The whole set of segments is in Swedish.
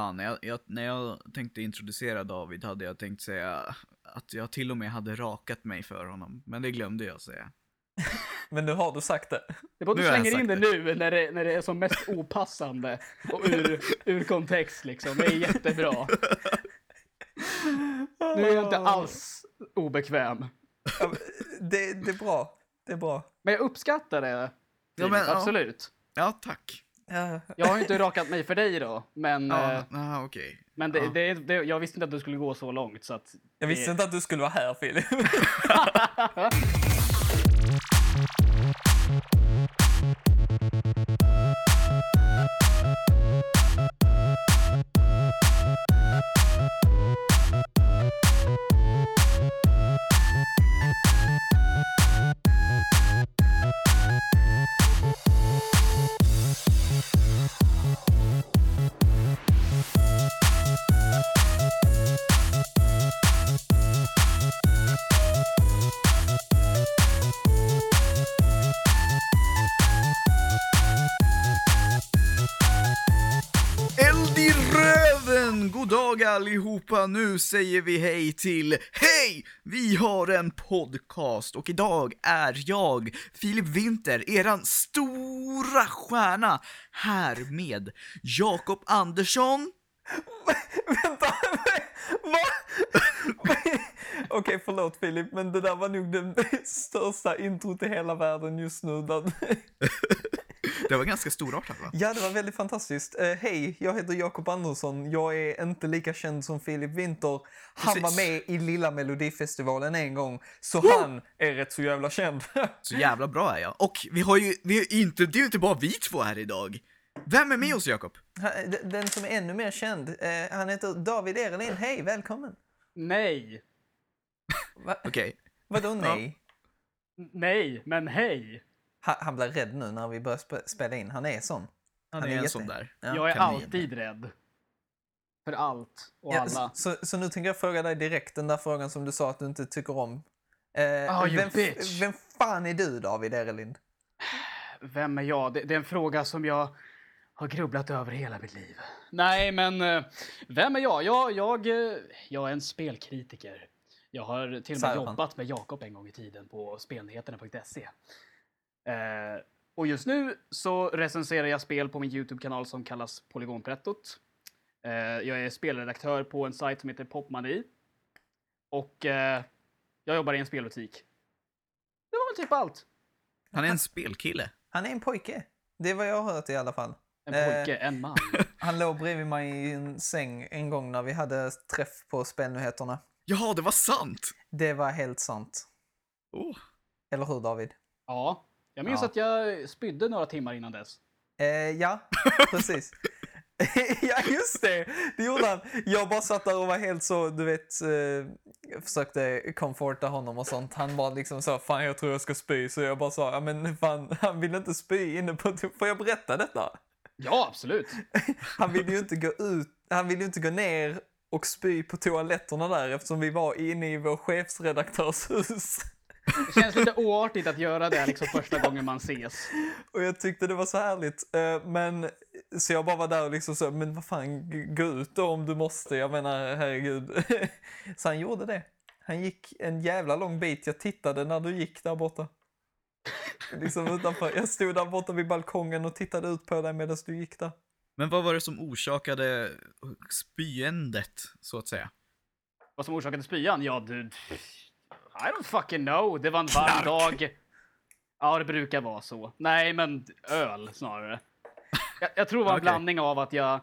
Fan, när jag, jag, när jag tänkte introducera David hade jag tänkt säga att jag till och med hade rakat mig för honom. Men det glömde jag säga. Men nu har du sagt det. Det är bara att du slänger in det sagt nu när det, när det är som mest opassande och ur, ur kontext liksom. Det är jättebra. Nu är jag inte alls obekväm. Ja, Det, det är bra. Det är bra. Men jag uppskattar det. Ja, men, ja. absolut. Ja, tack. Ja, Jag har ju inte rakat mig för dig då, men, Ja, eh, aha, okej. men det, ja. det, det, jag visste inte att du skulle gå så långt så att... Jag visste det- inte att du skulle vara här, Filip. dag allihopa! Nu säger vi hej till Hej! Vi har en podcast och idag är jag, Filip Winter, eran stora stjärna, här med Jakob Andersson. Vänta! Va? Okej, förlåt Filip, men det där var nog den största introt i hela världen just nu. Det var ganska storartat va? Ja, det var väldigt fantastiskt. Eh, Hej, jag heter Jakob Andersson. Jag är inte lika känd som Filip Winter. Han Precis. var med i Lilla Melodifestivalen en gång, så han är rätt så jävla känd. Så jävla bra är jag. Och vi har ju, vi är inte, det är ju inte bara vi två här idag. Vem är med oss Jakob? Den som är ännu mer känd, eh, han heter David Erelin. Hej, välkommen! Nej. Va? Okej. Vadå nej? Nej, men hej. Han, han blir rädd nu när vi börjar spe- spela in. Han är sån. Han, Han är är en jätte- sån där. Ja. jag är kanin. alltid rädd. För allt och Ja, alla. så, så nu tänker jag fråga dig direkt den där frågan som du sa att du inte tycker om. Eh, Oh, you vem, bitch. vem fan är du, David Erelind? Vem är jag? Det, det är en fråga som jag har grubblat över hela mitt liv. Nej, men eh, vem är jag? Jag, jag, eh, jag är en spelkritiker. Jag har till och med Cyberpunk. jobbat med Jakob en gång i tiden på spelnyheterna.se. Eh, och just nu så recenserar jag spel på min Youtube-kanal som kallas Polygonprettot. Eh, jag är spelredaktör på en sajt som heter Popmani. Och eh, jag jobbar i en spelbutik. Det var väl typ allt. Han är en spelkille. Han är en pojke. Det är vad jag har hört i alla fall. En Eh. pojke, en man. Han låg bredvid mig i en säng en gång när vi hade träff på spelnyheterna. Jaha, det var sant! Det var helt sant. Oh. Eller hur, David? Ja, jag minns Ja. att jag spydde några timmar innan dess. Eh, ja, precis. ja, just det! Det gjorde han. Jag bara satt där och var helt så, du vet, eh, försökte comforta honom och sånt. Han bara liksom sa, fan jag tror jag ska spy. Så jag bara sa, ja men fan, han vill inte spy inne på... Får jag berätta detta? Ja, absolut. Han ville ju inte gå ut, han ville ju inte gå ner och spy på toaletterna där eftersom vi var inne i vår chefsredaktörs hus. Det känns lite oartigt att göra det liksom första gången man ses. Och jag tyckte det var så härligt. Eh, Men, så jag bara var där och liksom så, men vad fan, gå ut då om du måste. Jag menar, herregud. Så han gjorde det. Han gick en jävla lång bit. Jag tittade när du gick där borta. Liksom utanför. Jag stod där borta vid balkongen och tittade ut på dig medan du gick där. Men vad var det som orsakade spyendet, så att säga? Vad som orsakade spyan? Ja, du... I don't fucking know. Det var en varm dag. Ja, det brukar vara så. Nej, men öl snarare. Jag, jag tror det var en Okej. blandning av att jag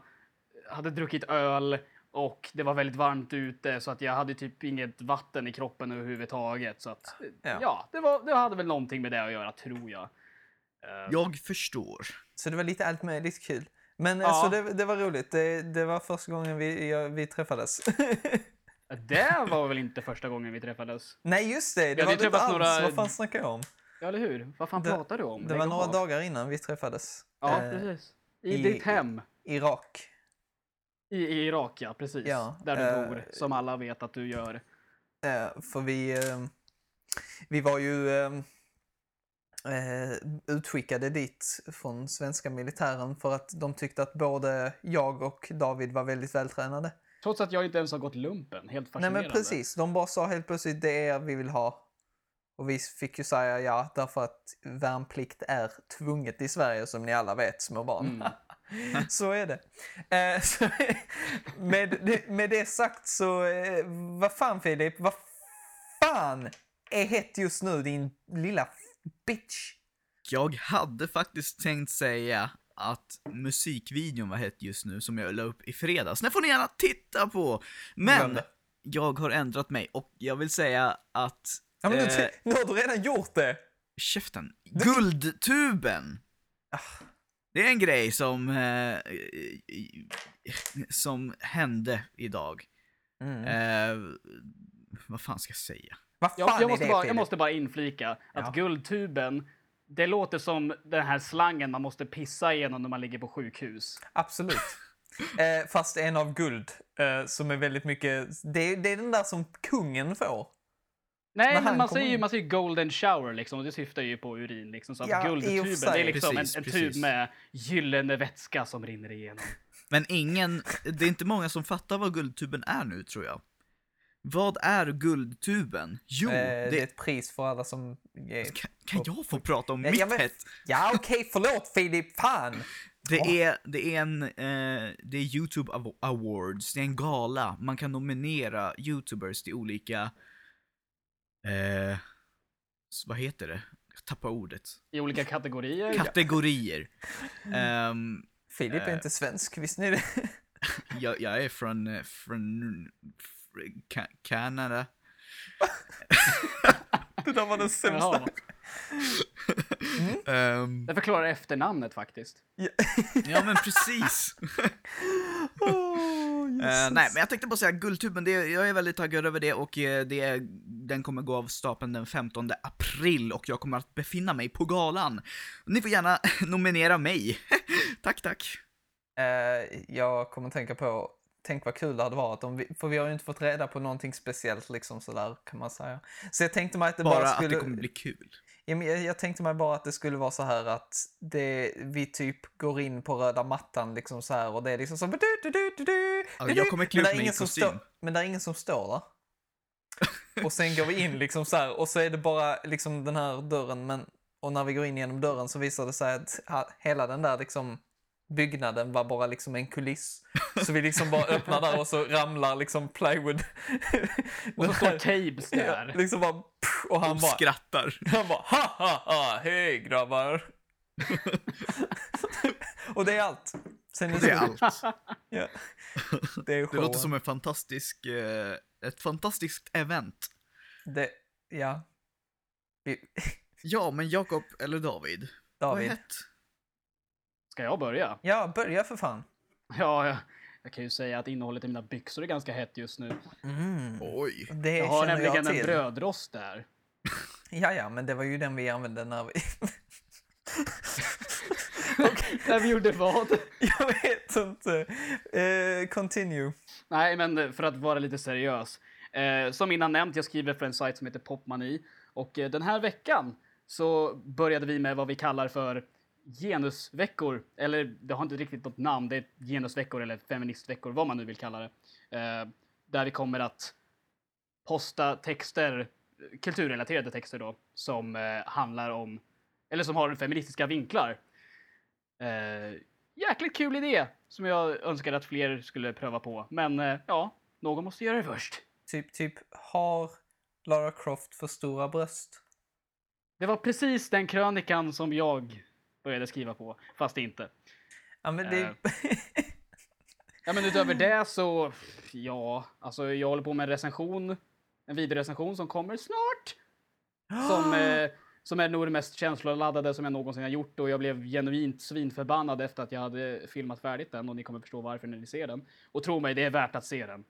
hade druckit öl och det var väldigt varmt ute så att jag hade typ inget vatten i kroppen överhuvudtaget. Så att, Ja. ja, det, var, det hade väl någonting med det att göra, tror jag. Eh, Jag förstår. Så det var lite allt möjligt kul. Men Ja. alltså, det, det var roligt. Det, det var första gången vi, jag, vi träffades. Det var väl inte första gången vi träffades? Nej, just det. Det var det inte alls. några- Vad fan snackar jag om? Ja, eller hur? Vad fan Det- pratar du om? Det Lägg var några av. dagar innan vi träffades. Ja, Eh, precis. I, i- ditt hem. Irak. I, I Irak, ja. Precis. Ja, Där du eh, bor. Som alla vet att du gör. Eh, för vi, eh, vi var ju... Eh, eh, utskickade dit från svenska militären för att de tyckte att både jag och David var väldigt vältränade. Trots att jag inte ens har gått lumpen. Helt Nej fascinerande. men precis, de bara sa helt plötsligt det är vi vill ha. Och vi fick ju säga ja, därför att värnplikt är tvunget i Sverige som ni alla vet, små barn. Mm. så är det. Eh, så, med, det- med det sagt så, eh, vad fan Filip, vad fan är hett just nu din lilla bitch? Jag hade faktiskt tänkt säga att musikvideon var hett just nu som jag la upp i fredags. Den får ni gärna titta på! Men jag har ändrat mig och jag vill säga att... Ja, men eh, du, nu har du redan gjort det. käften. Guldtuben! Ah. Det är en grej som... Eh, som hände idag. Mm. Eh, vad fan ska jag säga? Vad fan Jag, jag, är måste det bara, jag måste bara inflika att Ja. guldtuben, det låter som den här slangen man måste pissa igenom när man ligger på sjukhus. Absolut. eh, fast en av guld, eh, som är väldigt mycket... Det är, det är den där som kungen får. Nej, Men man säger, ju, man säger golden shower liksom, och det syftar ju på urin. Liksom, så att Ja, guldtuben, det är liksom Precis, en, en precis. tub med gyllene vätska som rinner igenom. Men ingen, det är inte många som fattar vad guldtuben är nu tror jag. Vad är guldtuben? Jo, Eh, det är det, ett pris för alla som... Är... kan, kan jag få prata om Ja, mitt ja, men- hett? Ja, okej, förlåt Filip, fan! Det är, det är en, eh, det är YouTube Aw- Awards, det är en gala. Man kan nominera YouTubers till olika, eh, vad heter det? Jag tappar ordet. I olika kategorier. Kategorier. Ehm, Filip är Eh. inte svensk, visste ni det? jag, jag är från, eh, från Ka- Kanada. det där var den Jaha. Ehm, Det förklarar efternamnet faktiskt. ja men precis. oh, Eh, nej, men jag tänkte bara säga Guldtuben, det, jag är väldigt taggad över det och eh, det, är- den kommer gå av stapeln den 15 april och jag kommer att befinna mig på galan. Ni får gärna nominera mig. tack, tack. Eh, jag kommer tänka på, tänk vad kul det hade varit om vi, för vi har ju inte fått reda på någonting speciellt liksom sådär kan man säga. Så jag tänkte mig att det bara, Bara skulle... att det kommer bli kul. Jag, jag tänkte mig bara att det skulle vara så här att det, vi typ går in på röda mattan liksom så här och det är liksom så... Du, du, du, du, du, Ja, du, jag kommer klä är mig i ingen som kostym. står- Men det är ingen som står där. Och sen går vi in liksom så här och så är det bara liksom den här dörren men och när vi går in genom dörren så visar det sig att hela den där liksom byggnaden var bara liksom en kuliss. Så vi liksom bara öppnar där och så ramlar liksom plywood. Och så står Tabes Ja, där. liksom bara, pff, och han Och bara, skrattar. han bara ha ha ha, hej grabbar. och det är allt. Sen Det är allt. Ja. Det är Det låter som en fantastisk, eh, ett fantastiskt event. Det, ja. Ja, men Jakob eller David, vad är David. hett? Ska jag börja? Ja, börja för fan. Ja, jag, jag kan ju säga att innehållet i mina byxor är ganska hett just nu. Mm. Oj. Det Jag har känner nämligen jag en till. brödrost där. Ja, ja, men det var ju den vi använde när vi... När vi gjorde vad? jag vet inte. Eh, continue. Nej, men för att vara lite seriös. Eh, som innan nämnt, jag skriver för en sajt som heter Popmani. Och eh, den här veckan så började vi med vad vi kallar för genusveckor. Eller det har inte riktigt något namn, det är genusveckor eller feministveckor, vad man nu vill kalla det. Eh, där vi kommer att posta texter, kulturrelaterade texter då, som eh, handlar om, eller som har feministiska vinklar. Eh, jäkligt kul idé som jag önskar att fler skulle pröva på. Men eh, ja, någon måste göra det först. Typ, typ, har Lara Croft för stora bröst? Det var precis den krönikan som jag började skriva på, fast inte. Ja, men det... Ja, men utöver det så, ja, alltså jag håller på med en recension, en videorecension som kommer snart. Som, eh, som är nog det mest känsloladdade som jag någonsin har gjort och jag blev genuint svinförbannad efter att jag hade filmat färdigt den och ni kommer förstå varför när ni ser den. Och tro mig, det är värt att se den.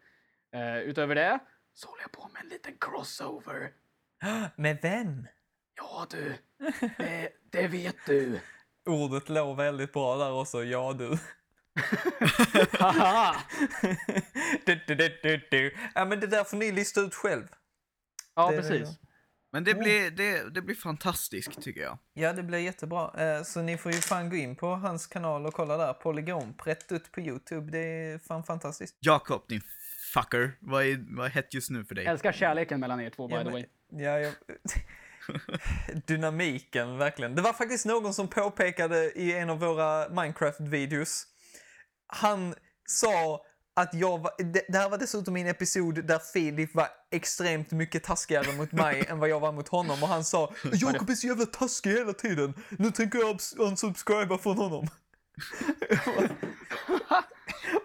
Eh, utöver det så håller jag på med en liten crossover. Med vem? Ja du, det, det vet du. Ordet låg väldigt bra där också, ja du. Haha! du, du, du, du, du. Ja, men det där får ni lista ut själv. Ja, Det- precis. Men det Oh. blir, det, det blir fantastiskt tycker jag. Ja, det blir jättebra. Eh, Så ni får ju fan gå in på hans kanal och kolla där. Polygonprättot på YouTube. Det är fan fantastiskt. Jakob, din fucker. Vad är, vad är hett just nu för dig? Älskar kärleken mellan er två, by Ja, the men- way. Ja, jag... Dynamiken, verkligen. Det var faktiskt någon som påpekade i en av våra Minecraft-videos. Han sa att jag var... Det, det här var dessutom en episod där Filip var extremt mycket taskigare mot mig än vad jag var mot honom. Och han sa Jakob är så jävla taskig hela tiden. Nu tänker jag unsubscriba från honom.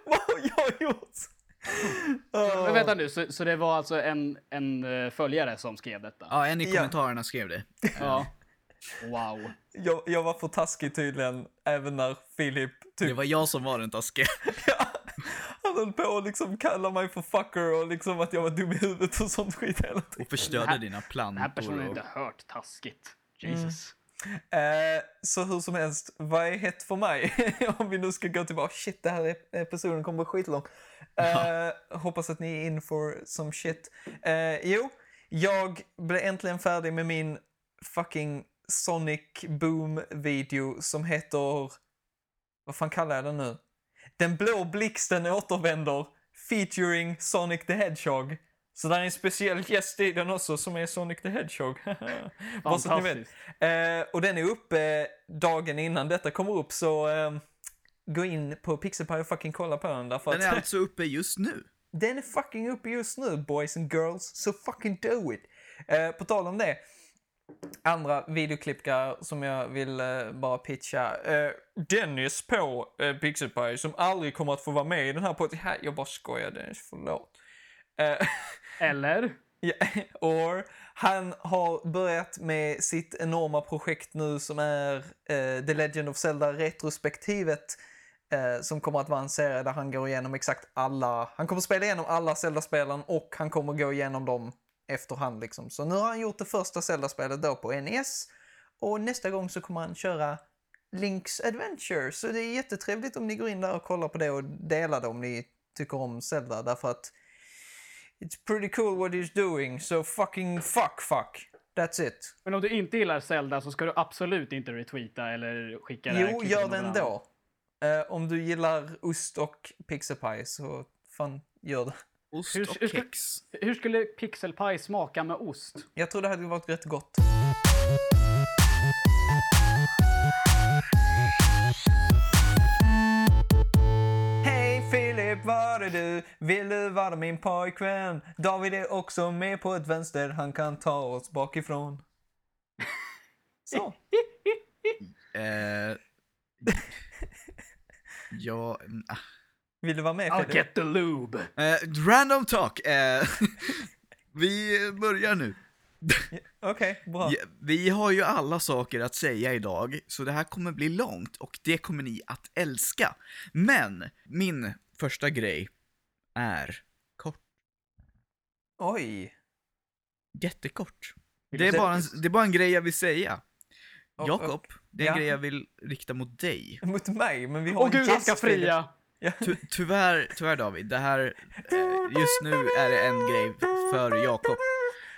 vad har jag gjort? Men vänta nu, så, så det var alltså en, en eh, följare som skrev detta? Ja, en i Ja. kommentarerna skrev det. Ja. Wow. jag, jag var för taskig tydligen, även när Filip typ Det var jag som var den taskiga. Ja, han höll på att liksom kalla mig för fucker och liksom att jag var dum i huvudet och sånt skit hela tiden. Och förstörde här- dina Den här plantor. personen har inte hört taskigt. Jesus. Eh, så hur som helst, vad är hett för mig? Om vi nu ska gå tillbaka, shit, det här är- episoden kommer bli skitlång. Eh, hoppas att ni är in for some shit. Eh, jo, jag blev äntligen färdig med min fucking Sonic Boom-video som heter... Vad fan kallar jag den nu? Den blå blixten återvänder featuring Sonic the Hedgehog. Så där är en speciell gäst i den också som är Sonic the Hedgehog. Bara så att ni vet. Eh, och den är uppe dagen innan detta kommer upp så eh, gå in på Pixelpie och fucking kolla på den därför Den att är alltså uppe just nu. den är fucking uppe just nu boys and girls, so fucking do it. Eh, på tal om det, andra videoklippar som jag vill eh, bara pitcha. Eh, Dennis på eh, Pixelpie som aldrig kommer att få vara med i den här podden. Jag bara skojar Dennis, förlåt. Eh, Eller? Yeah. or, han har börjat med sitt enorma projekt nu som är uh, The Legend of Zelda retrospektivet uh, som kommer att vara en serie där han går igenom exakt alla, han kommer spela igenom alla Zelda-spelen och han kommer gå igenom dem efterhand liksom. Så nu har han gjort det första Zelda-spelet då på NES och nästa gång så kommer han köra Link's Adventure. Så det är jättetrevligt om ni går in där och kollar på det och delar det om ni tycker om Zelda därför att It's pretty cool what he's doing, so fucking fuck fuck. That's it. Men om du inte gillar Zelda så ska du absolut inte retweeta eller skicka det här Jo, gör det ändå. Eh, om du gillar ost och pixelpie så fan, gör det. Ost Hur- och hur kex. Hur skulle pixelpie smaka med ost? Jag tror det hade varit rätt gott. Du? Vill du vara min pojkvän? David är också med på ett vänster, han kan ta oss bakifrån. Så. Eh, ja, ah. Vill du vara med I'll get the lube. eh, random talk. Eh, vi börjar nu. Okej, bra. Ja, Vi har ju alla saker att säga idag, så det här kommer bli långt och det kommer ni att älska. Men min första grej är kort. Oj. Jättekort. Det är, bara en, det är bara en grej jag vill säga. Och- Jakob, det är en ja. grej jag vill rikta mot dig. Mot mig, men vi har Åh en gud, han gäst, ska fria! Ja. Ty, tyvärr, tyvärr David, det här, eh, just nu är det en grej för Jakob.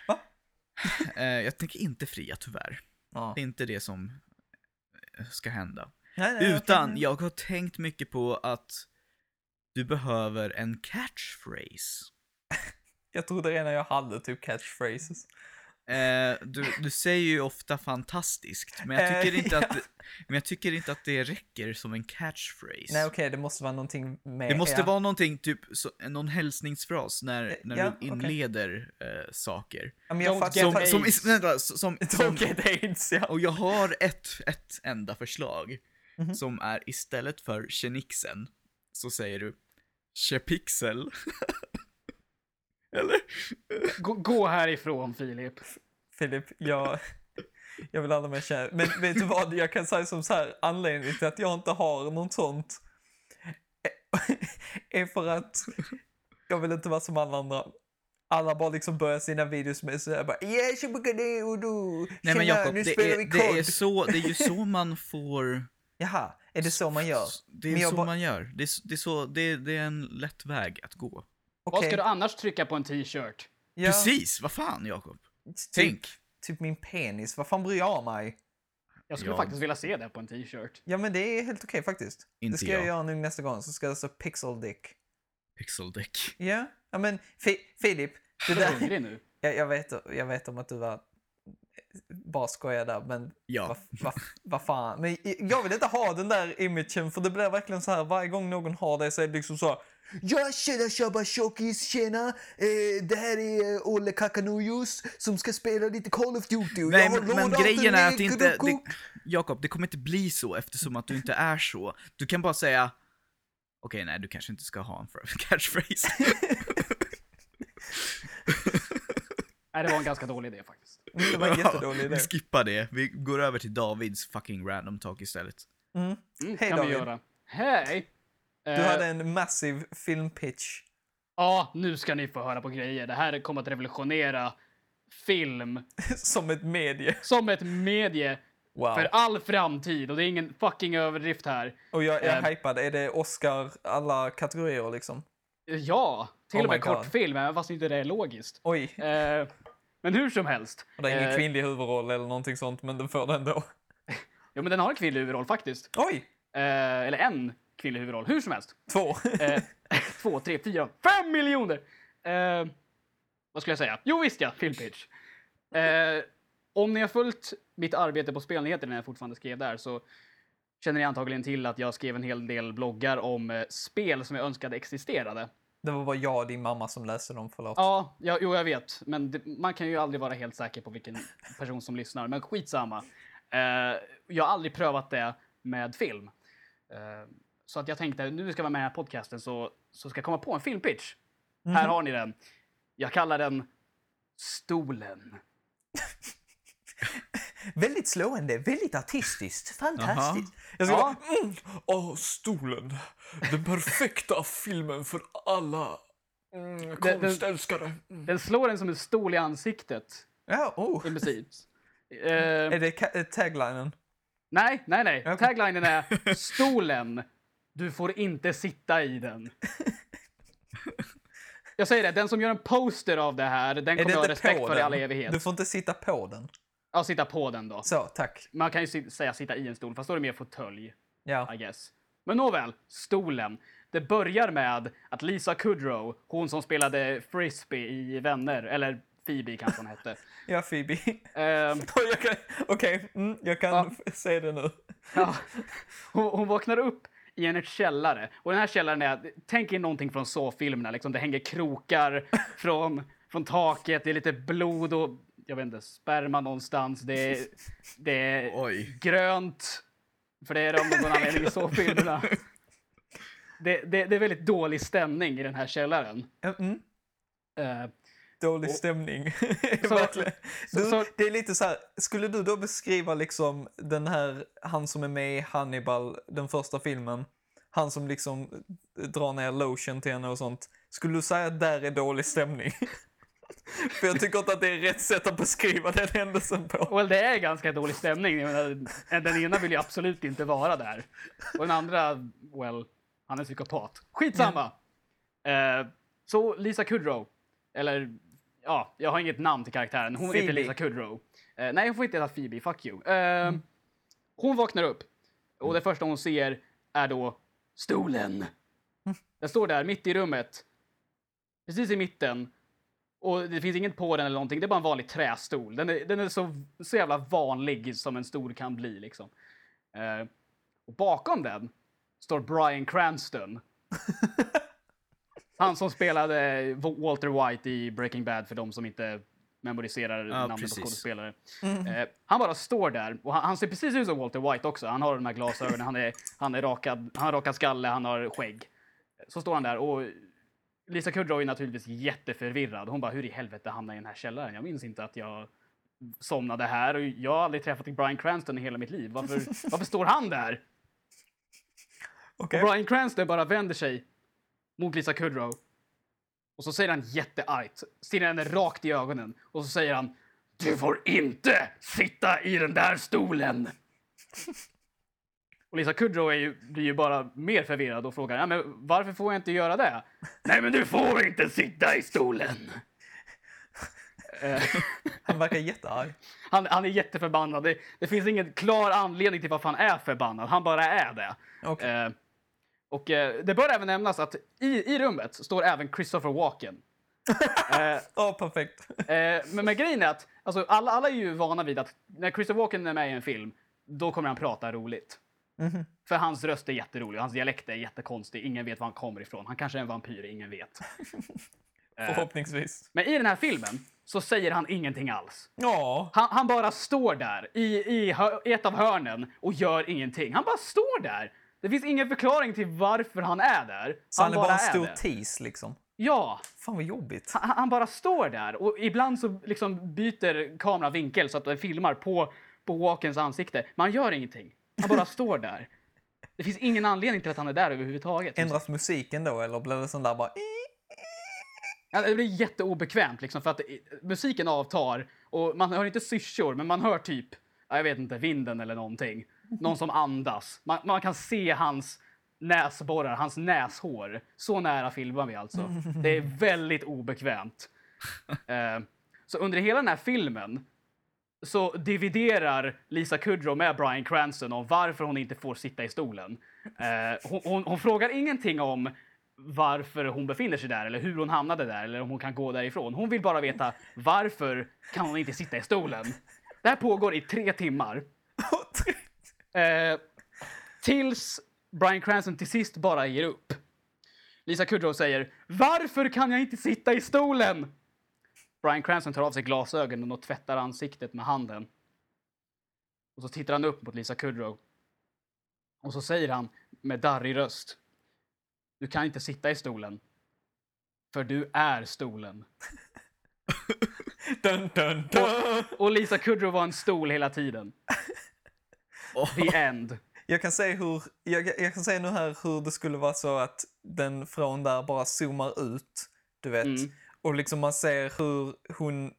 Va? Eh, jag tänker inte fria tyvärr. Ja. Det är inte det som eh, ska hända. Nej, nej, Utan okej. jag har tänkt mycket på att du behöver en catchphrase. Jag trodde redan jag hade typ catchphrases. Eh, du, du säger ju ofta fantastiskt, men jag tycker, Eh, inte att, men jag tycker inte att det räcker som en catchphrase. Nej okej, det måste vara någonting med... Det måste ja. vara någonting, typ så, någon hälsningsfras när, Eh, när ja, du inleder eh, saker. Ja, men jag Don't fattar... get Som, jag som, som, vänta, som, som, Don't get aids, ja. och jag har ett, ett enda förslag Mhm. som är istället för Tjenixen så säger du Tjepixel. Eller? Gå, gå härifrån, Filip. Filip, jag... Jag vill aldrig mer känna... Men vet du vad, jag kan säga som så här, anledningen till att jag inte har något sånt är för att jag vill inte vara som alla andra. Alla bara liksom börjar sina videos med så här bara yeah, och du, Nej men Jakob, nu det spelar är, vi det, är kod." så, det är ju så man får... Jaha, är det så man gör? Det är så man gör. Det är, det, är så, det, är, det är en lätt väg att gå. Vad Okej, ska du annars trycka på en t-shirt? ja, Precis, vad fan Jakob? typ, Tänk. typ min penis. Vad fan bryr jag mig? Jag skulle Ja. faktiskt vilja se det på en t-shirt. Ja, men det är helt okej faktiskt. Inte det ska jag. jag. göra nu nästa gång, så ska det stå pixel dick. Pixel dick. Ja, ja men Fi- Filip, det Jag är där... hungrig nu. Jag, jag, vet, jag vet om att du var... Bara skojar där, men Ja. vad va, va fan. Men jag vill inte ha den där imagen, för det blir verkligen så här varje gång någon har det så är det liksom så här. Ja, tjena tjabba tjockis, tjena! Eh, det här är eh, Olle Kakanojos som ska spela lite Call of Duty. och Nej, jag har men, men grejen en är att inte... Det, Jakob, det kommer inte bli så eftersom att du inte är så. Du kan bara säga... Okej, nej, du kanske inte ska ha en catchphrase. Nej, det var en ganska dålig idé faktiskt. Det var en jättedålig idé. Vi skippar det. Vi går över till Davids fucking random talk istället. Mm. Mm, Hej, kan David. vi göra. Hej! Du Eh, hade en massiv filmpitch. Ja, nu ska ni få höra på grejer. Det här kommer att revolutionera film som ett medie. som ett medie Wow. för all framtid. Och det är ingen fucking överdrift här. Och jag är Eh. hypad. Är det Oscar alla kategorier liksom? Ja, till Oh och med kortfilm, även fast inte det är logiskt. Oj. Eh, men hur som helst. Och det är ingen Eh, kvinnlig huvudroll eller någonting sånt, men den får den ändå. Jo, men den har en kvinnlig huvudroll faktiskt. Oj! Eh, eller en kvinnlig huvudroll, hur som helst. Två. Eh, två, tre, fyra, fem miljoner! Eh, vad skulle jag säga? Jo visst ja, filmpitch. Eh, om ni har följt mitt arbete på Spelnyheter när jag fortfarande skrev där så känner ni antagligen till att jag skrev en hel del bloggar om eh, spel som jag önskade existerade. Det var bara jag och din mamma som läste dem, förlåt. Ja, ja jo jag vet, men det, man kan ju aldrig vara helt säker på vilken person som lyssnar. Men skitsamma. Eh, jag har aldrig prövat det med film. Eh, så att jag tänkte, nu ska jag vara med i den här podcasten så, så ska jag komma på en filmpitch. Här har ni den. Jag kallar den Stolen. Väldigt slående, väldigt artistiskt, fantastiskt. Jag ska Ja. bara, mm, åh, stolen. Den perfekta filmen för alla mm, den- konstälskare. Mm. Den slår en som en stol i ansiktet, Ja, oh. i princip. Eh, Är det ka- eh, taglinen? nej, nej, nej. Okej. Taglinen är Stolen. Du får inte sitta i den. Jag säger det, den som gör en poster av det här, den kommer jag ha respekt på för i den? all evighet. Du får inte sitta på den. Ja, sitta på den då. Så, tack. Man kan ju säga sitta i en stol, fast då är det mer fåtölj, Ja. I guess. Men nåväl, stolen. Det börjar med att Lisa Kudrow, hon som spelade Frisbee i Vänner, eller Phoebe kanske hon hette. Ja, Phoebe. Kan- Okej, mm, jag kan Ja. se det nu. Ja, hon, hon vaknar upp i en källare. Och den här källaren är, tänk er någonting från så-filmerna, liksom. det hänger krokar från, från taket, det är lite blod och, jag vet inte, sperma någonstans. Det är, det är Oj. grönt, för det är det av någon anledning i så-filmerna. Det, det, det är väldigt dålig stämning i den här källaren. Mm. Eh, Dålig Och- stämning. Så- Du, så- det är lite så här, skulle du då beskriva liksom den här, han som är med i Hannibal, den första filmen, han som liksom drar ner lotion till henne och sånt. Skulle du säga att där är dålig stämning? För jag tycker inte att det är rätt sätt att beskriva den händelsen på. Well, det är ganska dålig stämning. Menar, den ena vill ju absolut inte vara där. Och den andra, well, han är psykopat. Skitsamma! Eh, så Lisa Kudrow, eller ja, jag har inget namn till karaktären. Hon heter Phoebe. Lisa Kudrow. Eh, nej, hon får inte heta Phoebe, fuck you. Eh, Hon vaknar upp och det första hon ser är då stolen. Den står där mitt i rummet, precis i mitten. Och det finns inget på den eller någonting, det är bara en vanlig trästol. Den är, den är så, så jävla vanlig som en stol kan bli liksom. Eh, och bakom den står Bryan Cranston. Han som spelade Walter White i Breaking Bad för de som inte memoriserar namnet precis. på skådespelare. Eh, han bara står där och han, han ser precis ut som Walter White också. Han har de här glasögonen, han är, han är rakad, han har rakad skalle, han har skägg. Så står han där och Lisa Kudrow är naturligtvis jätteförvirrad. Hon bara, hur i helvete hamnade jag i den här källaren? Jag minns inte att jag somnade här och jag har aldrig träffat Bryan Cranston i hela mitt liv. Varför, varför står han där? Okej. Och Bryan Cranston bara vänder sig mot Lisa Kudrow. Och så säger han jätteargt, stirrar henne rakt i ögonen och så säger han Du får inte sitta i den där stolen! Och Lisa Kudrow är ju, blir ju bara mer förvirrad och frågar ja, men varför får jag inte göra det? Nej, men du får inte sitta i stolen! Han verkar jättearg. han, han är jätteförbannad. Det, det finns ingen klar anledning till varför han är förbannad. Han bara är det. Okej. Eh, och eh, det bör även nämnas att i, i rummet står även Christopher Walken. Eh, Ja, perfekt. Eh, men, men grejen är att alltså, alla, alla är ju vana vid att när Christopher Walken är med i en film, då kommer han prata roligt. Mhm. För hans röst är jätterolig, hans dialekt är jättekonstig, ingen vet var han kommer ifrån. Han kanske är en vampyr, ingen vet. Eh, Förhoppningsvis. men i den här filmen så säger han ingenting alls. Ja. Han, han bara står där i, i, i ett av hörnen och gör ingenting. Han bara står där. Det finns ingen förklaring till varför han är där. Så han är bara en är stor tease liksom. Ja, Fan vad jobbigt. han, han bara står där och ibland så liksom byter kameran vinkel så att den filmar på, på Walkens ansikte. Men han gör ingenting. Han bara står där. Det finns ingen anledning till att han är där överhuvudtaget. Ändras musiken då eller blir det sån där bara... Ja, Det blir jätteobekvämt liksom för att eh, musiken avtar och man hör inte syrsor men man hör typ, ja, jag vet inte, vinden eller någonting. Någon som andas. Man, man kan se hans näsborrar, hans näshår. Så nära filmar vi alltså. Det är väldigt obekvämt. Eh, så under hela den här filmen så dividerar Lisa Kudrow med Bryan Cranston om varför hon inte får sitta i stolen. Eh, hon, hon, hon frågar ingenting om varför hon befinner sig där eller hur hon hamnade där eller om hon kan gå därifrån. Hon vill bara veta varför kan hon inte sitta i stolen? Det här pågår i tre timmar. Eh, tills Bryan Cranston till sist bara ger upp. Lisa Kudrow säger “Varför kan jag inte sitta i stolen?” Bryan Cranston tar av sig glasögonen och tvättar ansiktet med handen. Och så tittar han upp mot Lisa Kudrow. Och så säger han med darrig röst “Du kan inte sitta i stolen. För du är stolen.” Dun, dun, dun. Och Lisa Kudrow var en stol hela tiden. The end. Jag kan säga hur, jag, jag kan säga nu här hur det skulle vara så att den från där bara zoomar ut, du vet. Mm. Och liksom man ser hur hon,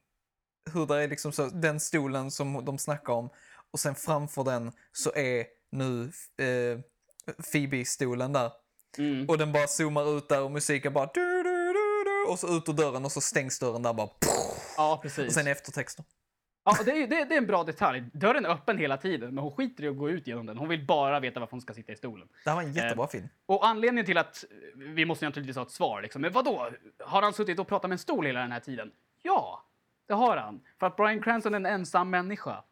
hur det är liksom så, den stolen som de snackar om och sen framför den så är nu eh, Phoebe-stolen där. Mm. Och den bara zoomar ut där och musiken bara du, du, du, och så ut ur dörren och så stängs dörren där bara Ja, och precis. sen eftertexter. Ja, det är, det, det är en bra detalj. Dörren är öppen hela tiden, men hon skiter i att gå ut genom den. Hon vill bara veta varför hon ska sitta i stolen. Det här var en jättebra film. Och anledningen till att vi måste naturligtvis ha ett svar, liksom. men vadå? Har han suttit och pratat med en stol hela den här tiden? Ja, det har han. För att Bryan Cranston är en ensam människa.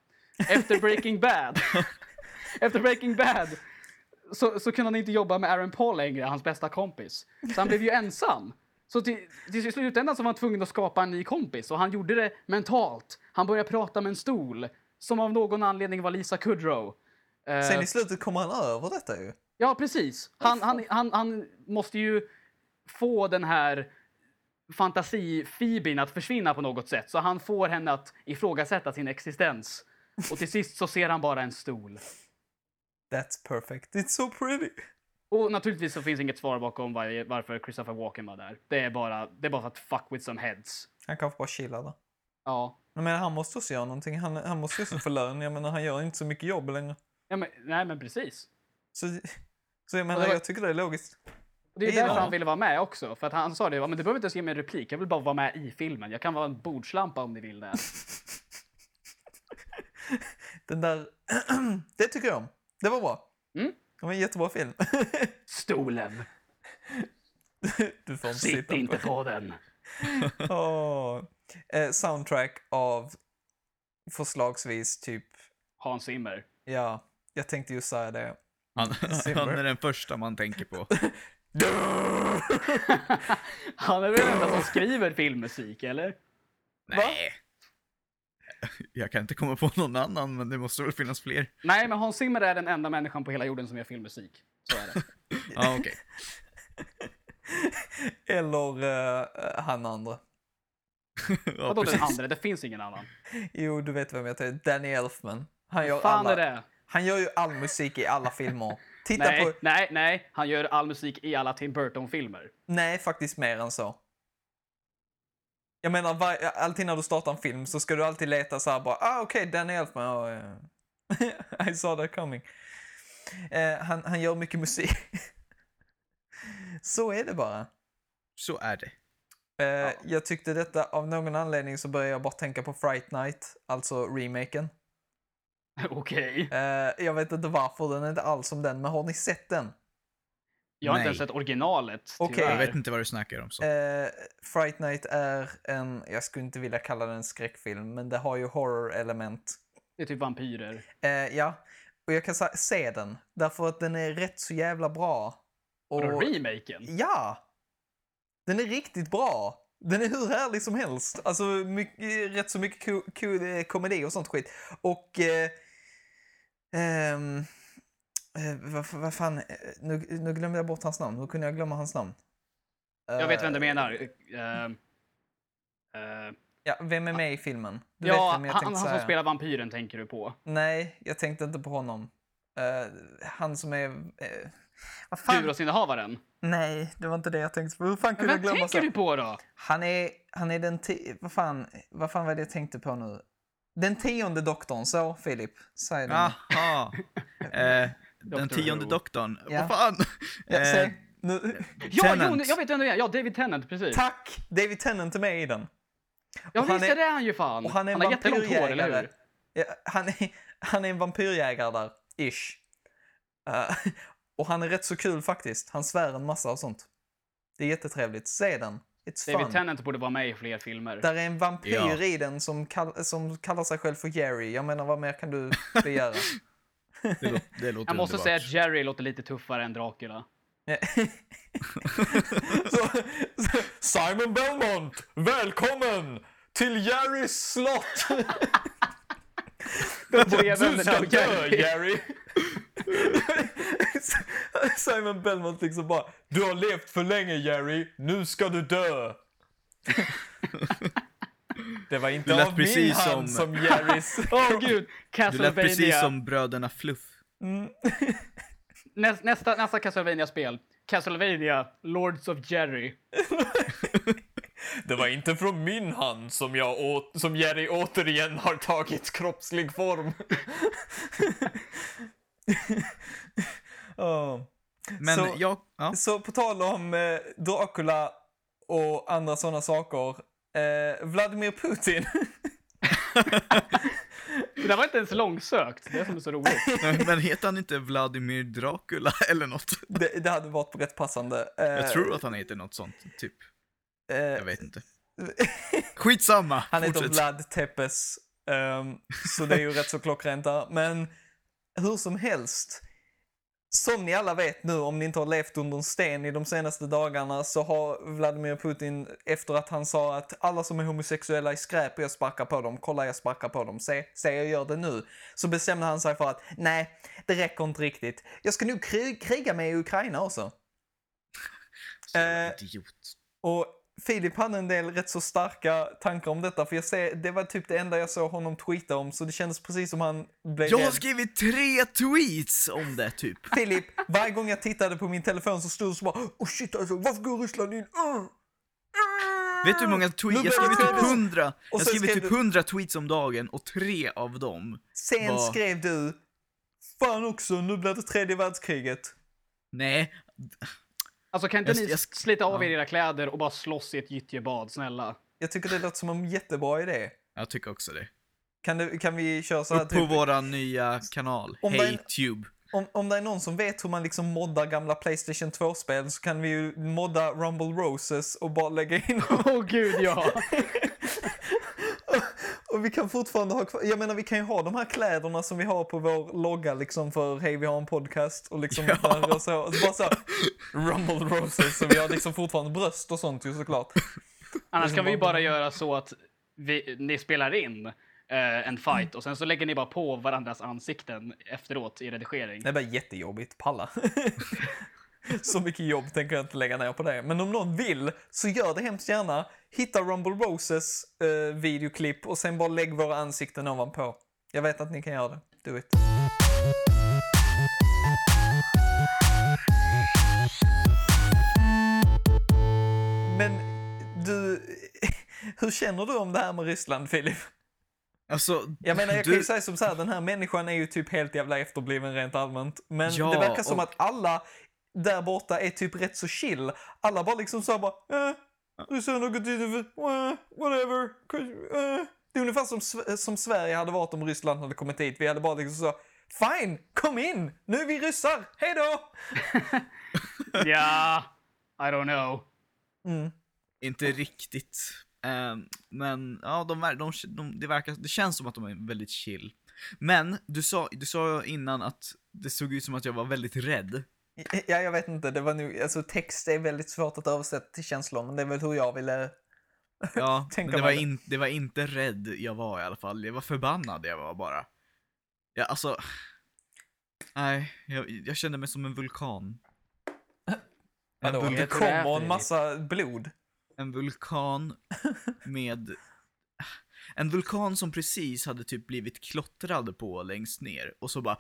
Efter Breaking Bad. Efter Breaking Bad så, så kunde han inte jobba med Aaron Paul längre, hans bästa kompis. Så han blev ju ensam. Så till, till slutändan så var han tvungen att skapa en ny kompis och han gjorde det mentalt. Han började prata med en stol som av någon anledning var Lisa Kudrow. Eh, Sen i slutet kommer han över detta ju. Ja, precis. Han, han, han, han måste ju få den här fantasi-Phoeben att försvinna på något sätt. Så han får henne att ifrågasätta sin existens. Och till sist så ser han bara en stol. That's perfect. It's so pretty. Och naturligtvis så finns inget svar bakom var, varför Christopher Walken var där. Det är bara, det är bara för att fuck with some heads. Han kanske bara chillar där. Ja. Men han måste också göra någonting. Han, han måste också få lön. Jag menar, han gör inte så mycket jobb längre. ja men, nej, men precis. Så, så jag menar, var- jag tycker det är logiskt. Det är Det därför han ville vara med också. För att han sa det, men du behöver inte ens ge mig en replik. Jag vill bara vara med i filmen. Jag kan vara en bordslampa om ni vill det. Den där... det tycker jag om. Det var bra. Mm. Det var en jättebra film. Stolen. du får inte Sitt sitta inte på. på den. Åh. Eh, soundtrack av förslagsvis typ... Hans Zimmer. Ja, jag tänkte ju säga det. Han, han är den första man tänker på. Han är väl den enda som skriver filmmusik, eller? Nej. Jag kan inte komma på någon annan, men det måste väl finnas fler. Nej, men Hans Zimmer är den enda människan på hela jorden som gör filmmusik. Så är det. Ja, okej. Eller eh, han andra. Ja, Vadå den andra? Det finns ingen annan. Jo, du vet vem jag tänker. Danny Elfman. Han gör, fan alla, är det? han gör ju all musik i alla filmer. Titta Nej, på... nej, nej. Han gör all musik i alla Tim Burton-filmer. Nej, faktiskt mer än så. Jag menar, var, alltid när du startar en film så ska du alltid leta så här bara, ah okej, Danny Elfman, oh, yeah. I saw that coming. Eh, han, han gör mycket musik. så är det bara. Så är det. Eh, Jag tyckte detta, av någon anledning så började jag bara tänka på Fright Night, alltså remaken. Okej. Eh, jag vet inte varför, den är inte alls som den, men har ni sett den? Jag har inte Nej. ens sett originalet, Okej. tyvärr. Jag vet inte vad du snackar om. Så. Eh, Fright Night är en, jag skulle inte vilja kalla den en skräckfilm, men det har ju horror-element. Det är typ vampyrer. Eh, ja, och jag kan se den, därför att den är rätt så jävla bra. Och Och, remaken? ja! Den är riktigt bra. Den är hur härlig som helst. Alltså, mycket, rätt så mycket ko- ko- eh, komedi och sånt skit. Och... Eh, ehm, eh, vad, vad fan, eh, nu, nu glömde jag bort hans namn. Hur kunde jag glömma hans namn? Jag vet vem du Eh, menar. Eh, eh, Ja, vem är med i filmen? Du ja, vet vem jag han, han som säga. spelar vampyren tänker du på. Nej, jag tänkte inte på honom. Eh, han som är... Uh, vad fan? Buråsinnehavaren. Nej, det var inte det jag tänkte på. Hur fan kunde jag vem glömma tänker så? du på då? Han är, han är den... ti- Vad fan, vad fan var det jag tänkte på nu? Den tionde doktorn, så Filip. Säg det. Den tionde Who. doktorn. Ja. Vad fan? Ja, Eh, säg. Nu. Ja, jo, Tennant. jag vet vem det är. Ja, David Tennant, precis. Tack! David Tennant är med i den. Ja, Och han visst är- är det han ju fan. Och han är en har jättelångt hår, eller vampyrjägare. hur? Ja, han, är, han är en vampyrjägare där, ish. Eh, och han är rätt så kul faktiskt. Han svär en massa och sånt. Det är jättetrevligt. Se den. It's David fun. Tennant borde vara med i fler filmer. Där är en vampyr Ja. i den som, kall, som kallar sig själv för Jerry. Jag menar, vad mer kan du begära? det, låter, det låter Jag måste underbart. säga att Jerry låter lite tuffare än Dracula. så, så, Simon Belmont, välkommen till Jerrys slott! Du ska dö, Jerry. Jerry! Simon Belmont liksom bara, du har levt för länge Jerry, nu ska du dö! Det var inte av min precis hand som- som Jerrys... Åh gud, Du lät precis som bröderna Fluff. Mm. Näs, nästa, nästa Castlevania-spel. Castlevania, Lords of Jerry. Det var inte från min hand som, jag åt, som Jerry återigen har tagit kroppslig form. Åh. Men Så- jag... Ja. Så på tal om eh, Dracula och andra sådana saker. Eh, Vladimir Putin. Det där var inte ens långsökt. Det är som är så roligt. Men heter han inte Vladimir Dracula eller något? det, det hade varit rätt passande. Eh, Jag tror att han heter något sånt, typ. eh, Jag vet inte. Skitsamma! Han heter Fortsätt. Vlad Tepes. ehm, så det är ju rätt så klockrent där. Men hur som helst. Som ni alla vet nu, om ni inte har levt under en sten i de senaste dagarna, så har Vladimir Putin, efter att han sa att alla som är homosexuella är skräp och jag sparkar på dem, kolla jag sparkar på dem, se, se jag gör det nu. Så bestämde han sig för att, nej, det räcker inte riktigt. Jag ska nog krig, kriga med Ukraina också. Eh, Idiot. och Filip hade en del rätt så starka tankar om detta, för jag ser, det var typ det enda jag såg honom tweeta om, så det kändes precis som han blev Jag har rädd. skrivit tre tweets om det, typ. Filip, varje gång jag tittade på min telefon så stod det så bara oh shit alltså, varför går Ryssland in? Uh! Vet du hur många tweets? Jag typ det- hundra. Och Jag sen skriver skrev typ du- hundra tweets om dagen och tre av dem, Sen Vad? skrev du, fan också, nu blir det tredje världskriget. nej. Alltså kan inte Jag- ni jag- slita av ja. er era kläder och bara slåss i ett gyttjebad, snälla? Jag tycker det låter som en jättebra idé. Jag tycker också det. Kan, det, kan vi köra så här Upp på typ, våran nya kanal, Om Hey den- Tube. om, om det är någon som vet hur man liksom moddar gamla Playstation 2-spel så kan vi ju modda Rumble Roses och bara lägga in Åh gud, ja! Och vi kan fortfarande ha kvar, jag menar vi kan ju ha de här kläderna som vi har på vår logga liksom för hej vi har en podcast och liksom Ja. där och så, och bara så Rumble Roses så vi har liksom fortfarande bröst och sånt ju såklart. Annars kan vi ju bara göra så att vi, ni spelar in eh, en fight och sen så lägger ni bara på varandras ansikten efteråt i redigering. Det är bara jättejobbigt, palla. så mycket jobb tänker jag inte lägga ner på det. Men om någon vill så gör det hemskt gärna. Hitta Rumble Roses eh, videoklipp och sen bara lägg våra ansikten ovanpå. Jag vet att ni kan göra det. Do it. Men du, hur känner du om det här med Ryssland, Filip? Alltså, Jag menar, jag kan ju du, säga som så här, den här människan är ju typ helt jävla efterbliven rent allmänt. Men Ja, det verkar som och- att alla där borta är typ rätt så chill. Alla bara liksom så här bara, eh, Ryssland har gått in för, "Wah, whatever. eh." Det är ungefär som, som Sverige hade varit om Ryssland hade kommit hit. Vi hade bara liksom så, fine, kom in, nu är vi ryssar, hej då! Ja, I don't know. Mm. Inte riktigt. Ehm, men ja, de, de, de, det, verkar, det känns som att de är väldigt chill. Men du sa, du sa innan att det såg ut som att jag var väldigt rädd. Ja, jag vet inte, det var nog, alltså text är väldigt svårt att översätta till känslor, men det är väl hur jag ville Ja, men Tänka det var, det. in, det var inte rädd jag var i alla fall. Jag var förbannad jag var bara. Ja, alltså. Nej, jag, jag kände mig som en vulkan. En, Vadå? vul- Det kommer en massa blod. en vulkan med... En vulkan som precis hade typ blivit klottrad på längst ner och så bara